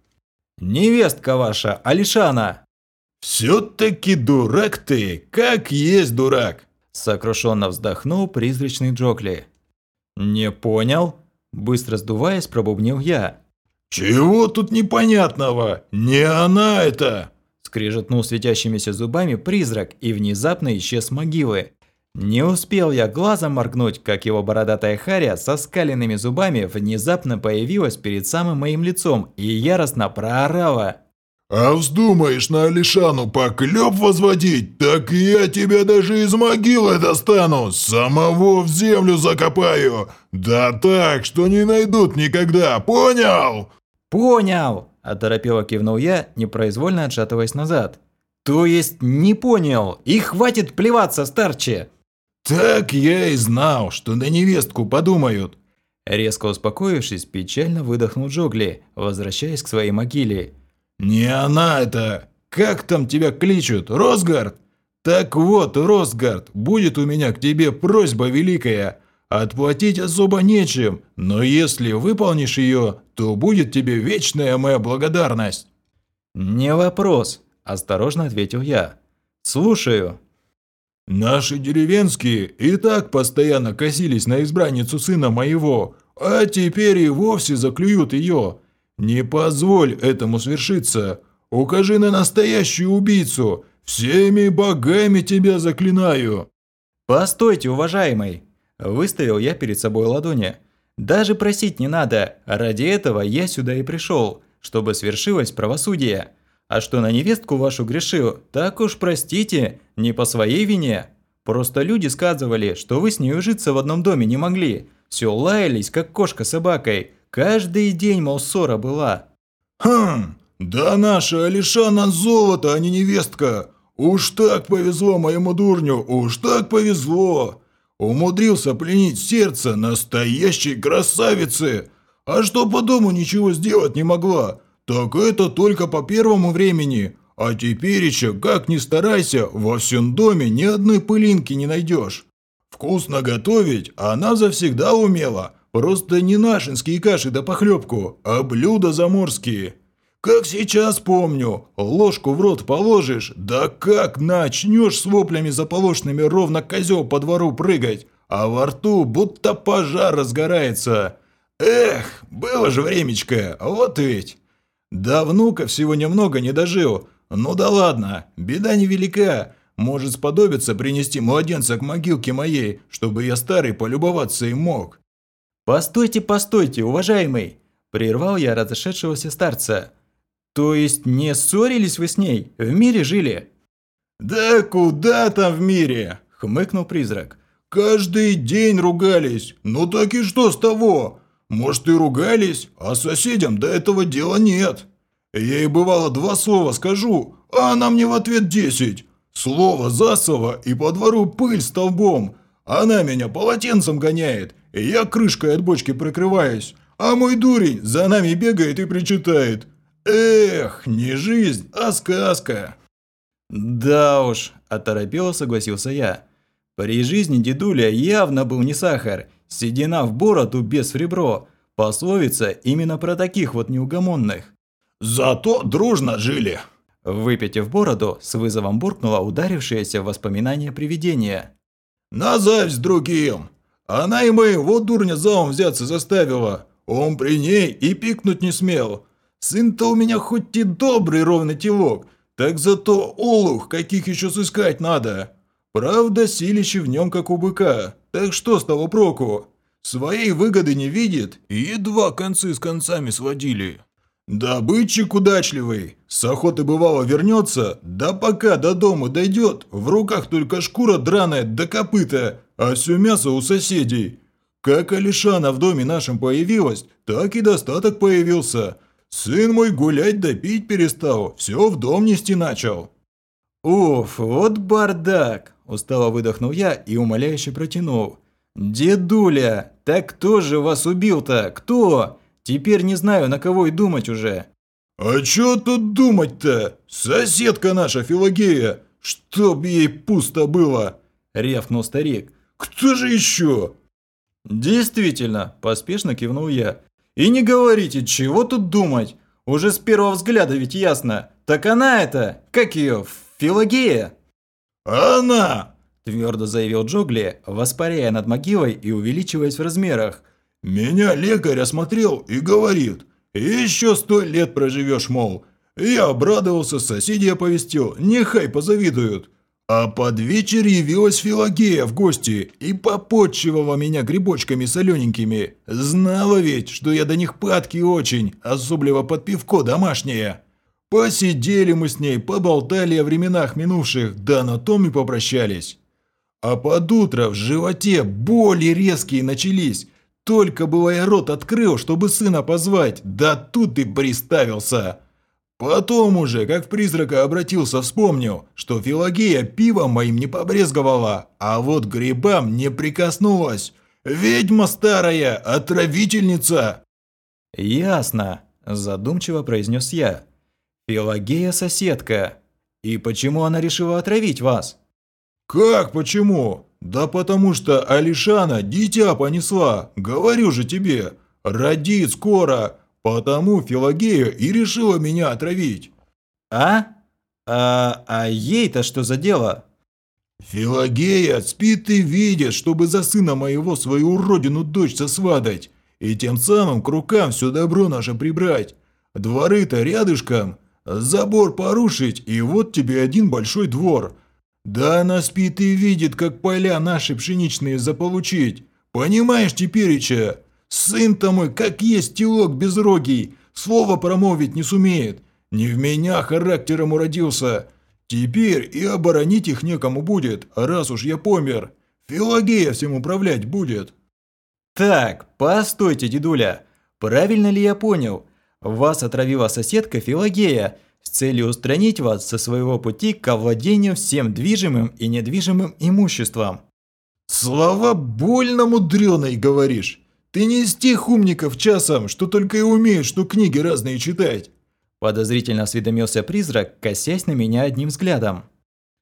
«Невестка ваша, Алишана!» «Все-таки дурак ты, как есть дурак!» Сокрушенно вздохнул призрачный Джокли. «Не понял?» Быстро сдуваясь, пробубнил я. «Чего тут непонятного? Не она это!» Скрежетнул светящимися зубами призрак и внезапно исчез могилы. Не успел я глазом моргнуть, как его бородатая харя со скаленными зубами внезапно появилась перед самым моим лицом и яростно проорала. А вздумаешь на Алишану поклеп возводить, так я тебя даже из могилы достану, самого в землю закопаю. Да так, что не найдут никогда, понял? Понял, оторопело кивнул я, непроизвольно отшатываясь назад. То есть не понял, и хватит плеваться, старче. Так я и знал, что на невестку подумают. Резко успокоившись, печально выдохнул Джогли, возвращаясь к своей могиле. «Не она это! Как там тебя кличут? Росгард?» «Так вот, Росгард, будет у меня к тебе просьба великая. Отплатить особо нечем, но если выполнишь ее, то будет тебе вечная моя благодарность». «Не вопрос», – осторожно ответил я. «Слушаю». «Наши деревенские и так постоянно косились на избранницу сына моего, а теперь и вовсе заклюют ее. «Не позволь этому свершиться! Укажи на настоящую убийцу! Всеми богами тебя заклинаю!» «Постойте, уважаемый!» Выставил я перед собой ладони. Даже просить не надо, ради этого я сюда и пришел, чтобы свершилось правосудие. А что на невестку вашу грешил, так уж простите, не по своей вине. Просто люди сказывали, что вы с ней ужиться в одном доме не могли. Все лаялись, как кошка с собакой. Каждый день, мол, ссора была. Хм, да наша Алишана золото, а не невестка. Уж так повезло моему дурню, уж так повезло. Умудрился пленить сердце настоящей красавицы. А что по дому ничего сделать не могла, так это только по первому времени. А теперь еще, как ни старайся, во всем доме ни одной пылинки не найдешь. Вкусно готовить она завсегда умела. Просто не нашинские каши да похлебку, а блюда заморские. Как сейчас помню, ложку в рот положишь, да как начнешь с воплями заполошными ровно козел по двору прыгать, а во рту будто пожар разгорается. Эх, было же времечко, вот ведь. До внука всего немного не дожил. Ну да ладно, беда невелика. Может сподобиться принести младенца к могилке моей, чтобы я старый полюбоваться им мог. «Постойте, постойте, уважаемый!» – прервал я разошедшегося старца. «То есть не ссорились вы с ней? В мире жили?» «Да куда там в мире?» – хмыкнул призрак. «Каждый день ругались. Ну так и что с того? Может и ругались, а соседям до этого дела нет. Я ей бывало два слова скажу, а она мне в ответ десять. Слово за слово и по двору пыль столбом. Она меня полотенцем гоняет, и я крышкой от бочки прикрываюсь, а мой дурень за нами бегает и причитает. Эх, не жизнь, а сказка. Да уж, оторопело согласился я. При жизни дедуля явно был не сахар, седина в бороду без в ребро. Пословица именно про таких вот неугомонных. Зато дружно жили. Выпитив бороду, с вызовом буркнула ударившееся в воспоминания привидение. На зависть другим. Она и моего дурня заум взяться заставила. Он при ней и пикнуть не смел. Сын-то у меня хоть и добрый ровный телок, так зато олух, каких еще сыскать надо. Правда, силище в нем как у быка, так что с того проку? Своей выгоды не видит, и едва концы с концами сводили. Добытчик удачливый, с охоты бывало вернется, да пока до дома дойдет, в руках только шкура драная до копыта, а все мясо у соседей. Как Алишана в доме нашем появилась, так и достаток появился. Сын мой гулять да пить перестал, все в дом нести начал. «Уф, вот бардак!» – устало выдохнул я и умоляюще протянул. «Дедуля, так кто же вас убил-то? Кто?» Теперь не знаю, на кого и думать уже. А чё тут думать-то? Соседка наша Филогея, чтоб ей пусто было, рявкнул старик. Кто же еще? Действительно, поспешно кивнул я. И не говорите, чего тут думать. Уже с первого взгляда ведь ясно. Так она это, как ее, Филогея? Она! Твердо заявил Джогли, воспаряя над могилой и увеличиваясь в размерах. Меня лекарь осмотрел и говорит, еще сто лет проживешь, мол. Я обрадовался, соседи оповестил, нехай позавидуют. А под вечер явилась Филогея в гости и попотчевала меня грибочками солененькими. Знала ведь, что я до них падки очень, особливо под пивко домашнее. Посидели мы с ней, поболтали о временах минувших, да на том и попрощались. А под утро в животе боли резкие начались, только было я рот открыл, чтобы сына позвать, да тут и приставился. Потом уже, как в призрака обратился, вспомнил, что Филогея пивом моим не побрезговала, а вот грибам не прикоснулась. Ведьма старая, отравительница. Ясно, задумчиво произнес я. Филогея соседка. И почему она решила отравить вас? Как почему? «Да потому что Алишана дитя понесла, говорю же тебе, родит скоро, потому Филогея и решила меня отравить». «А? А, а ей-то что за дело?» «Филогея спит и видит, чтобы за сына моего свою уродину дочь сосватать, и тем самым к рукам все добро наше прибрать. Дворы-то рядышком, забор порушить, и вот тебе один большой двор». Да она спит и видит, как поля наши пшеничные заполучить. Понимаешь, тепереча? Сын-то мой, как есть телок безрогий, слова промолвить не сумеет. Не в меня характером уродился. Теперь и оборонить их некому будет, а раз уж я помер, Филогея всем управлять будет. Так, постойте, дедуля. Правильно ли я понял? Вас отравила соседка Филогея с целью устранить вас со своего пути к овладению всем движимым и недвижимым имуществом. Слова больно мудреные говоришь. Ты не из тех умников часом, что только и умеют, что книги разные читать. Подозрительно осведомился призрак, косясь на меня одним взглядом.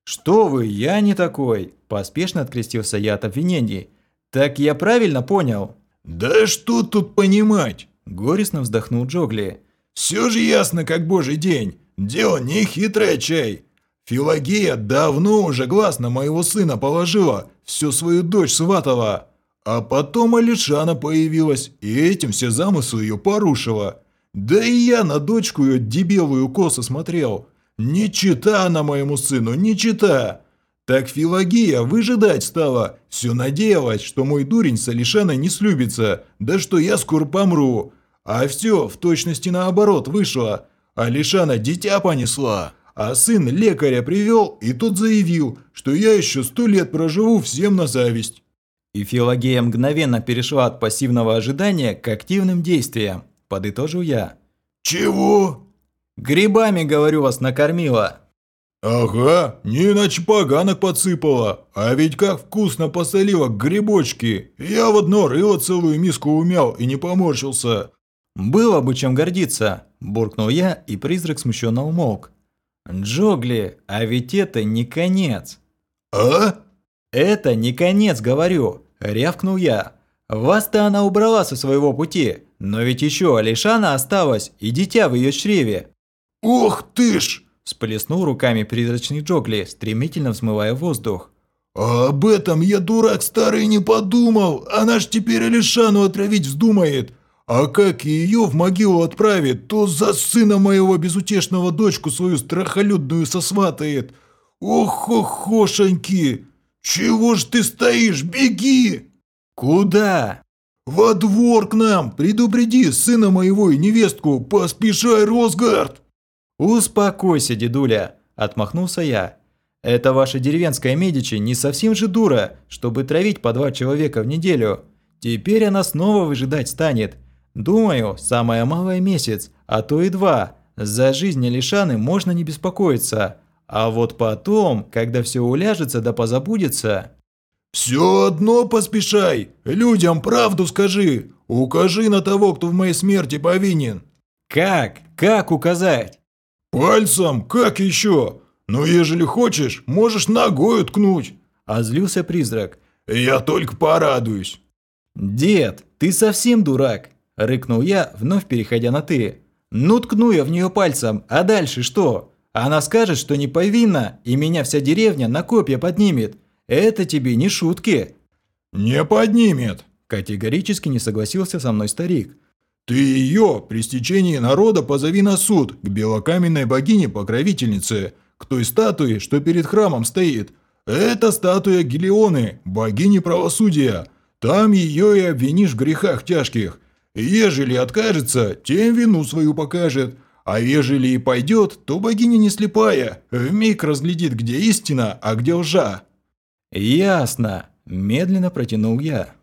«Что вы, я не такой!» – поспешно открестился я от обвинений. «Так я правильно понял?» «Да что тут понимать?» – горестно вздохнул Джогли. «Все же ясно, как божий день. Дело не хитрое, чай. Филогея давно уже глаз на моего сына положила, всю свою дочь сватала. А потом Алишана появилась, и этим все замыслы ее порушила. Да и я на дочку ее дебелую косо смотрел. Не чита она моему сыну, не чита. Так Филогия выжидать стала, все надеялась, что мой дурень с Алишаной не слюбится, да что я скоро помру. А все в точности наоборот вышло. Алишана дитя понесла, а сын лекаря привел, и тот заявил, что я еще сто лет проживу всем на зависть. И Филогея мгновенно перешла от пассивного ожидания к активным действиям, подытожил я. «Чего?» «Грибами, говорю, вас накормила». «Ага, не иначе поганок подсыпала. А ведь как вкусно посолила грибочки. Я в одно рыло целую миску умял и не поморщился». «Было бы чем гордиться», – буркнул я, и призрак смущенно умолк. «Джогли, а ведь это не конец». «А?» «Это не конец, говорю», – рявкнул я. «Вас-то она убрала со своего пути, но ведь еще Алишана осталась и дитя в ее чреве». «Ох ты ж!» – сплеснул руками призрачный Джогли, стремительно взмывая воздух. А об этом я, дурак старый, не подумал. Она ж теперь Алишану отравить вздумает. А как ее в могилу отправит, то за сына моего безутешного дочку свою страхолюдную сосватает. Ох-охошеньки! Чего ж ты стоишь? Беги! «Куда?» «Во двор к нам! Предупреди сына моего и невестку! Поспешай, Росгард!» «Успокойся, дедуля!» – отмахнулся я. «Это ваша деревенская Медичи не совсем же дура, чтобы травить по два человека в неделю. Теперь она снова выжидать станет. Думаю, самое малое месяц, а то и два. За жизнь Алишаны можно не беспокоиться. А вот потом, когда все уляжется да позабудется...» «Все одно поспешай! Людям правду скажи! Укажи на того, кто в моей смерти повинен!» «Как? Как указать?» «Пальцем? Как еще? Ну, ежели хочешь, можешь ногой уткнуть!» Озлился призрак. «Я только порадуюсь!» «Дед, ты совсем дурак!» Рыкнул я, вновь переходя на «ты». «Ну ткну я в нее пальцем, а дальше что? Она скажет, что не повинна, и меня вся деревня на копья поднимет. Это тебе не шутки!» «Не поднимет!» – категорически не согласился со мной старик. «Ты ее при стечении народа позови на суд к белокаменной богине-покровительнице, к той статуе, что перед храмом стоит. Это статуя Гелионы, богини правосудия. Там ее и обвинишь в грехах тяжких. Ежели откажется, тем вину свою покажет. А ежели и пойдет, то богиня не слепая, вмиг разглядит, где истина, а где лжа». «Ясно», – медленно протянул я.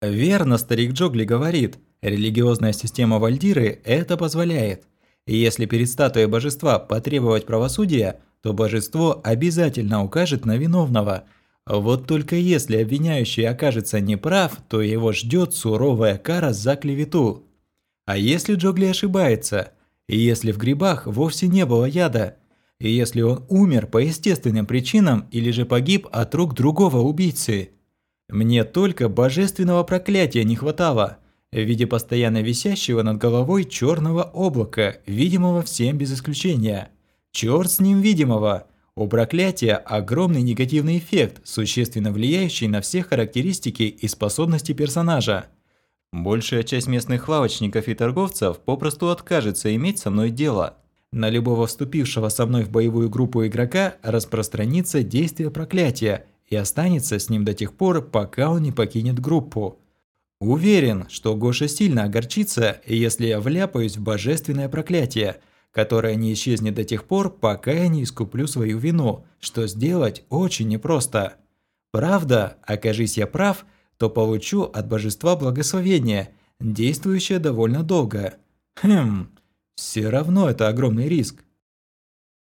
Верно старик Джогли говорит, религиозная система Вальдиры это позволяет. Если перед статуей божества потребовать правосудия, то божество обязательно укажет на виновного. Вот только если обвиняющий окажется неправ, то его ждет суровая кара за клевету. А если Джогли ошибается? И если в грибах вовсе не было яда? И если он умер по естественным причинам или же погиб от рук другого убийцы? Мне только божественного проклятия не хватало в виде постоянно висящего над головой черного облака, видимого всем без исключения. Черт с ним видимого. У проклятия огромный негативный эффект, существенно влияющий на все характеристики и способности персонажа. Большая часть местных лавочников и торговцев попросту откажется иметь со мной дело. На любого вступившего со мной в боевую группу игрока распространится действие проклятия и останется с ним до тех пор, пока он не покинет группу. Уверен, что Гоша сильно огорчится, если я вляпаюсь в божественное проклятие, которое не исчезнет до тех пор, пока я не искуплю свою вину, что сделать очень непросто. Правда, окажись я прав, то получу от божества благословение, действующее довольно долго. Хм, все равно это огромный риск.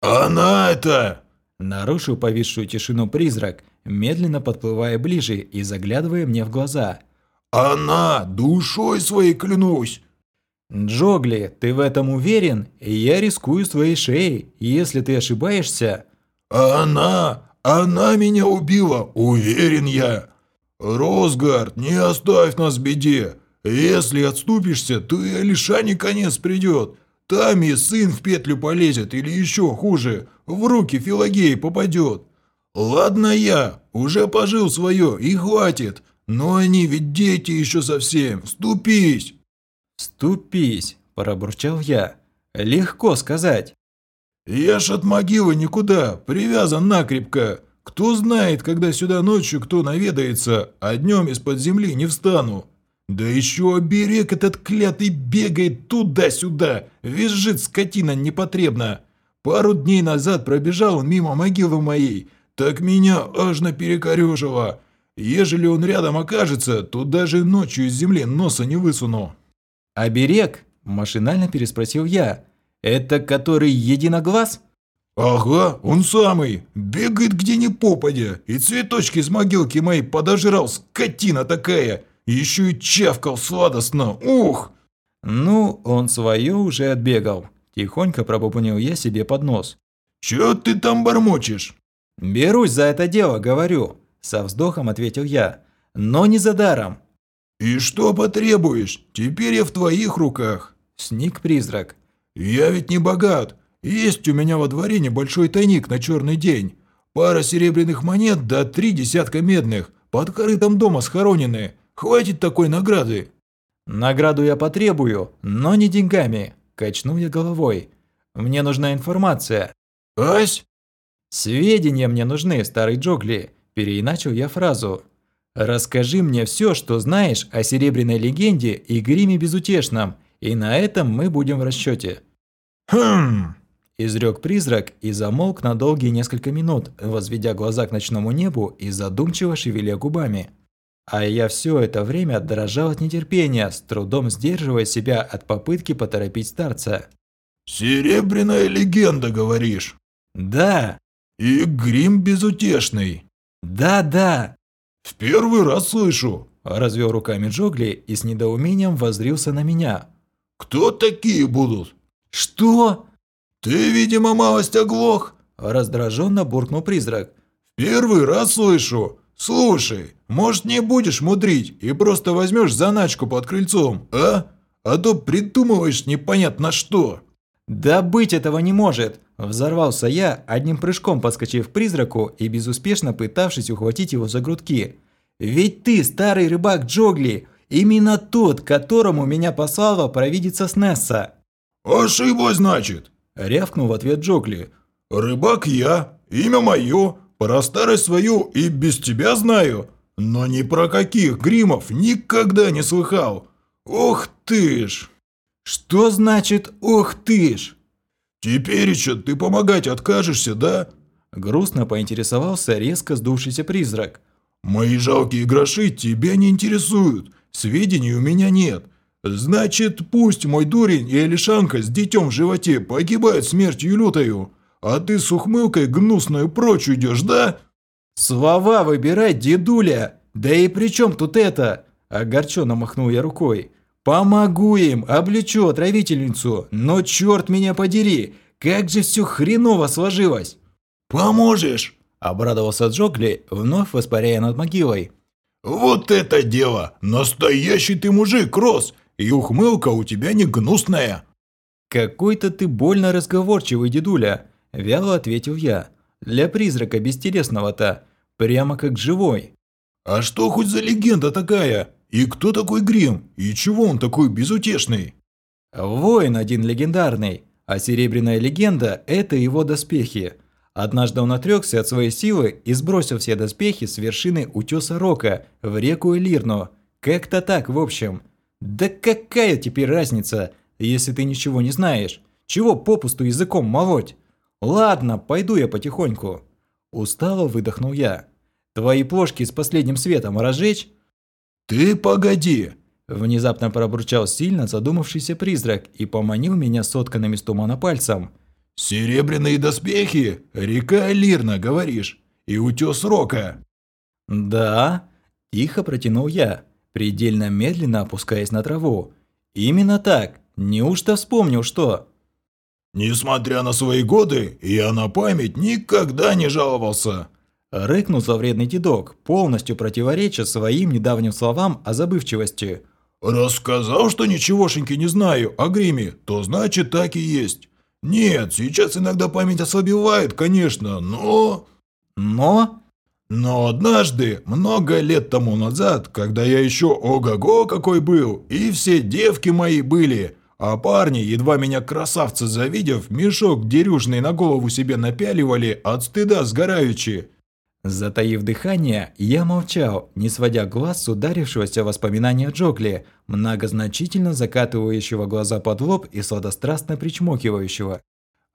«Она это!» Нарушил повисшую тишину призрак, медленно подплывая ближе и заглядывая мне в глаза. «Она! Душой своей клянусь!» «Джогли, ты в этом уверен? Я рискую своей шеей. Если ты ошибаешься...» «Она! Она меня убила! Уверен я! Росгард, не оставь нас в беде! Если отступишься, то и Алишане конец придет. Там и сын в петлю полезет, или еще хуже, в руки Филагеи попадет. Ладно я, уже пожил свое, и хватит. Но они ведь дети еще совсем, ступись. «Ступись», – пробурчал я. «Легко сказать». Я ж от могилы никуда, привязан накрепко. Кто знает, когда сюда ночью кто наведается, а днем из-под земли не встану. Да еще оберег этот клятый бегает туда-сюда, визжит скотина непотребно. Пару дней назад пробежал он мимо могилы моей, так меня аж наперекорежило. Ежели он рядом окажется, то даже ночью из земли носа не высуну. «Оберег?» – машинально переспросил я. «Это который единоглаз?» «Ага, он самый. Бегает где ни попадя. И цветочки из могилки моей подожрал, скотина такая. Еще и чавкал сладостно. Ух!» «Ну, он свое уже отбегал». Тихонько пробубнил я себе под нос. «Чё ты там бормочешь?» «Берусь за это дело, говорю», – со вздохом ответил я. «Но не за даром». «И что потребуешь? Теперь я в твоих руках». Сник призрак. «Я ведь не богат. Есть у меня во дворе небольшой тайник на черный день. Пара серебряных монет да три десятка медных. Под корытом дома схоронены. Хватит такой награды». «Награду я потребую, но не деньгами», – качнул я головой. «Мне нужна информация». «Ась?» «Сведения мне нужны, старый Джогли», – переиначил я фразу. «Расскажи мне все, что знаешь о серебряной легенде и гриме безутешном, и на этом мы будем в расчете. «Хм...» – изрек призрак и замолк на долгие несколько минут, возведя глаза к ночному небу и задумчиво шевеля губами. А я все это время дрожал от нетерпения, с трудом сдерживая себя от попытки поторопить старца. «Серебряная легенда, говоришь?» «Да, «И грим безутешный». да, да!» «В первый раз слышу». Развел руками Джогли и с недоумением воззрился на меня. «Кто такие будут?» «Что?» «Ты, видимо, малость оглох». Раздраженно буркнул призрак. «Первый раз слышу. Слушай, может не будешь мудрить и просто возьмешь заначку под крыльцом, а? А то придумываешь непонятно что». «Да быть этого не может!» Взорвался я, одним прыжком подскочив к призраку и безуспешно пытавшись ухватить его за грудки. «Ведь ты, старый рыбак Джогли, именно тот, которому меня послала провидица Снесса!» «Ошиблась, значит?» – рявкнул в ответ Джогли. «Рыбак я, имя мое, про старость свою и без тебя знаю, но ни про каких гримов никогда не слыхал. Ох ты ж!» «Что значит «ох ты ж»?» «Теперь еще ты помогать откажешься, да?» Грустно поинтересовался резко сдувшийся призрак. «Мои жалкие гроши тебя не интересуют, сведений у меня нет. Значит, пусть мой дурень и Алишанка с детем в животе погибают смертью лютою, а ты с ухмылкой гнусную прочь уйдешь, да?» «Слова выбирай, дедуля! Да и при чем тут это?» Огорченно махнул я рукой. «Помогу им, облечу отравительницу, но черт меня подери, как же все хреново сложилось!» «Поможешь?» – обрадовался Джокли, вновь воспаряя над могилой. «Вот это дело! Настоящий ты мужик, Рос! И ухмылка у тебя не гнусная!» «Какой-то ты больно разговорчивый, дедуля!» – вяло ответил я. «Для призрака бестелесного-то, прямо как живой!» «А что хоть за легенда такая? И кто такой Грим? И чего он такой безутешный?» «Воин один легендарный, а серебряная легенда – это его доспехи. Однажды он отрекся от своей силы и сбросил все доспехи с вершины утеса Рока в реку Элирну. Как-то так, в общем. Да какая теперь разница, если ты ничего не знаешь? Чего попусту языком молоть? Ладно, пойду я потихоньку. Устало выдохнул я. Твои плошки с последним светом разжечь? Ты погоди. Внезапно пробурчал сильно задумавшийся призрак и поманил меня сотканным из тумана пальцем. «Серебряные доспехи? Река Лирна, говоришь? И утес Рока?» «Да», – тихо протянул я, предельно медленно опускаясь на траву. «Именно так. Неужто вспомнил, что?» «Несмотря на свои годы, я на память никогда не жаловался», – рыкнул зловредный дедок, полностью противореча своим недавним словам о забывчивости. «Рассказал, что ничегошеньки не знаю о гриме, то значит так и есть. Нет, сейчас иногда память ослабевает, конечно, но... Но? Но однажды, много лет тому назад, когда я еще ого-го какой был, и все девки мои были, а парни, едва меня красавцы завидев, мешок дерюжный на голову себе напяливали от стыда сгораючи. Затаив дыхание, я молчал, не сводя глаз с ударившегося воспоминания Джокли, многозначительно закатывающего глаза под лоб и сладострастно причмокивающего.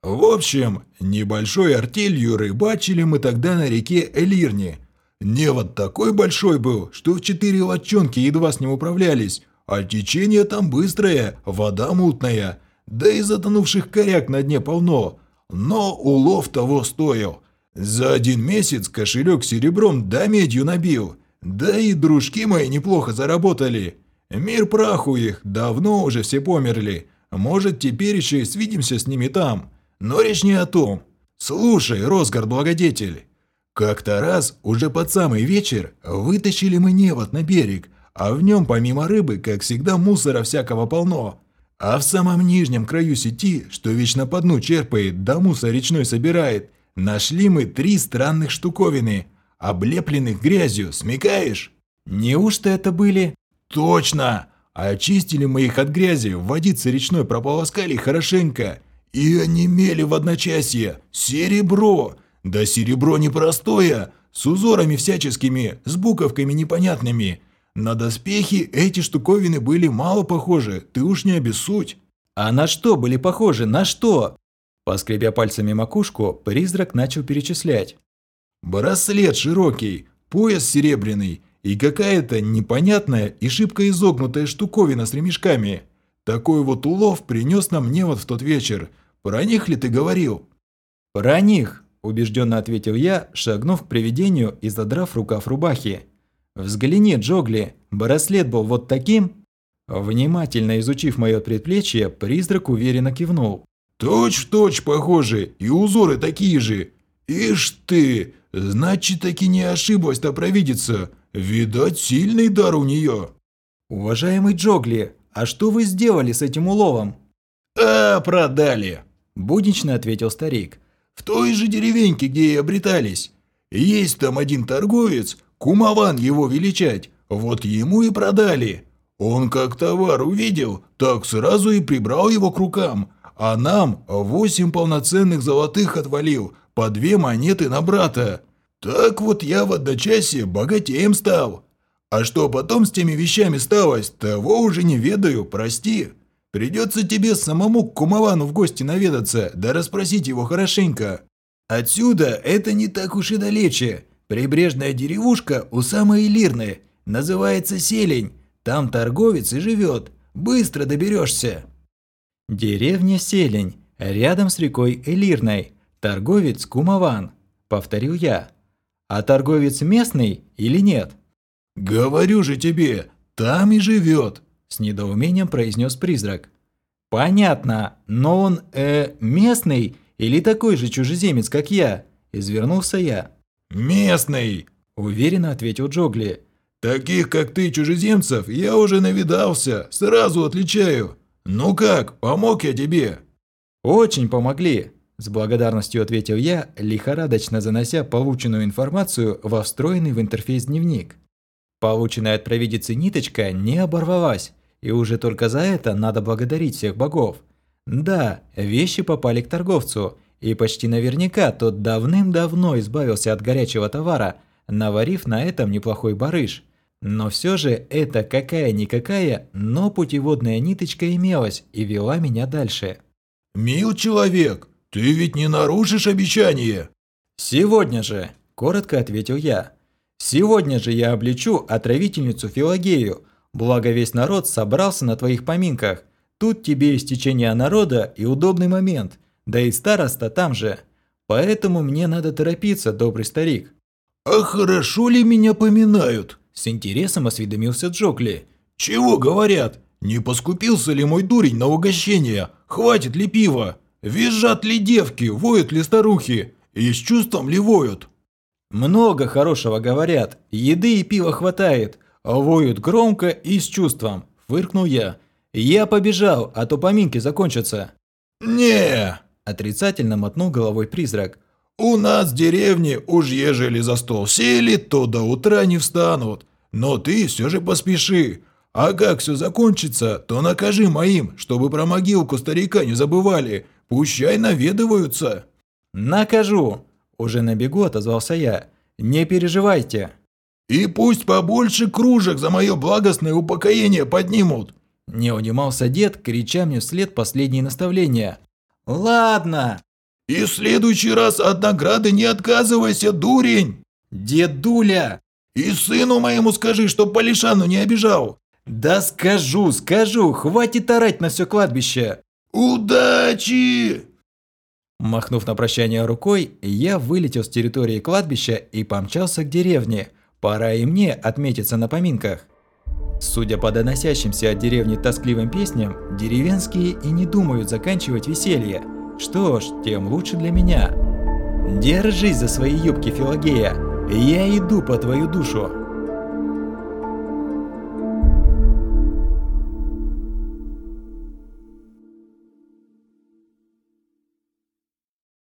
В общем, небольшой артелью рыбачили мы тогда на реке Элирни. Невод такой большой был, что в четыре лодчонки едва с ним управлялись, а течение там быстрое, вода мутная, да и затонувших коряк на дне полно. Но улов того стоил. За один месяц кошелек серебром да медью набил. Да и дружки мои неплохо заработали. Мир праху их, давно уже все померли. Может, теперь еще и свидимся с ними там. Но речь не о том. Слушай, Росгард Благодетель. Как-то раз, уже под самый вечер, вытащили мы невод на берег, а в нем помимо рыбы, как всегда, мусора всякого полно. А в самом нижнем краю сети, что вечно по дну черпает, да мусор речной собирает, Нашли мы три странных штуковины, облепленных грязью, смекаешь? Неужто это были? Точно! Очистили мы их от грязи, в водице речной прополоскали хорошенько. И онемели в одночасье. Серебро! Да серебро непростое, с узорами всяческими, с буковками непонятными. На доспехи эти штуковины были мало похожи, ты уж не обессудь. А на что были похожи, на что? Поскребя пальцами макушку, призрак начал перечислять. «Браслет широкий, пояс серебряный и какая-то непонятная и шибко изогнутая штуковина с ремешками. Такой вот улов принес нам невод в тот вечер. Про них ли ты говорил?» «Про них», – убежденно ответил я, шагнув к привидению и задрав рукав рубахи. «Взгляни, Джогли, браслет был вот таким?» Внимательно изучив мое предплечье, призрак уверенно кивнул. Точь-в-точь похожи, и узоры такие же. Ишь ты, значит таки не ошиблась-то провидица. Видать, сильный дар у нее. Уважаемый Джогли, а что вы сделали с этим уловом? А, продали, буднично ответил старик. В той же деревеньке, где и обретались. Есть там один торговец, кумован его величать, вот ему и продали. Он как товар увидел, так сразу и прибрал его к рукам, а нам восемь полноценных золотых отвалил, по две монеты на брата. Так вот я в одночасье богатеем стал. А что потом с теми вещами сталось, того уже не ведаю, прости. Придется тебе самому к Кумовану в гости наведаться, да расспросить его хорошенько. Отсюда это не так уж и далече. Прибрежная деревушка у самой Лирны, называется Селень. Там торговец и живет. Быстро доберешься. «Деревня Селень, рядом с рекой Элирной, торговец Кумаван», – повторил я. «А торговец местный или нет?» «Говорю же тебе, там и живет», – с недоумением произнес призрак. «Понятно, но он, э, местный или такой же чужеземец, как я?» – извернулся я. «Местный», – уверенно ответил Джогли. «Таких, как ты, чужеземцев, я уже навидался, сразу отличаю. «Ну как, помог я тебе?» «Очень помогли», – с благодарностью ответил я, лихорадочно занося полученную информацию во встроенный в интерфейс дневник. Полученная от провидицы ниточка не оборвалась, и уже только за это надо благодарить всех богов. Да, вещи попали к торговцу, и почти наверняка тот давным-давно избавился от горячего товара, наварив на этом неплохой барыш. Но все же это какая-никакая, но путеводная ниточка имелась и вела меня дальше. «Мил человек, ты ведь не нарушишь обещание!» «Сегодня же!» – коротко ответил я. «Сегодня же я обличу отравительницу Филагею, благо весь народ собрался на твоих поминках. Тут тебе истечение народа и удобный момент, да и староста там же. Поэтому мне надо торопиться, добрый старик». «А хорошо ли меня поминают?» – с интересом осведомился Джокли. «Чего говорят? Не поскупился ли мой дурень на угощение? Хватит ли пива? Визжат ли девки, воют ли старухи? И с чувством ли воют?» «Много хорошего говорят, еды и пива хватает, воют громко и с чувством», – фыркнул я. «Я побежал, а то поминки закончатся». «Не!» – отрицательно мотнул головой призрак. «У нас в деревне уж ежели за стол сели, то до утра не встанут. Но ты все же поспеши. А как все закончится, то накажи моим, чтобы про могилку старика не забывали. Пущай наведываются». «Накажу!» – уже на бегу отозвался я. «Не переживайте!» «И пусть побольше кружек за мое благостное упокоение поднимут!» Не унимался дед, крича мне вслед последние наставления. «Ладно!» «И в следующий раз от награды не отказывайся, дурень!» «Дедуля!» «И сыну моему скажи, чтоб Полишану не обижал!» «Да скажу, скажу, хватит орать на все кладбище!» «Удачи!» Махнув на прощание рукой, я вылетел с территории кладбища и помчался к деревне. Пора и мне отметиться на поминках. Судя по доносящимся от деревни тоскливым песням, деревенские и не думают заканчивать веселье. Что ж, тем лучше для меня. Держись за свои юбки, Филагея. Я иду по твою душу.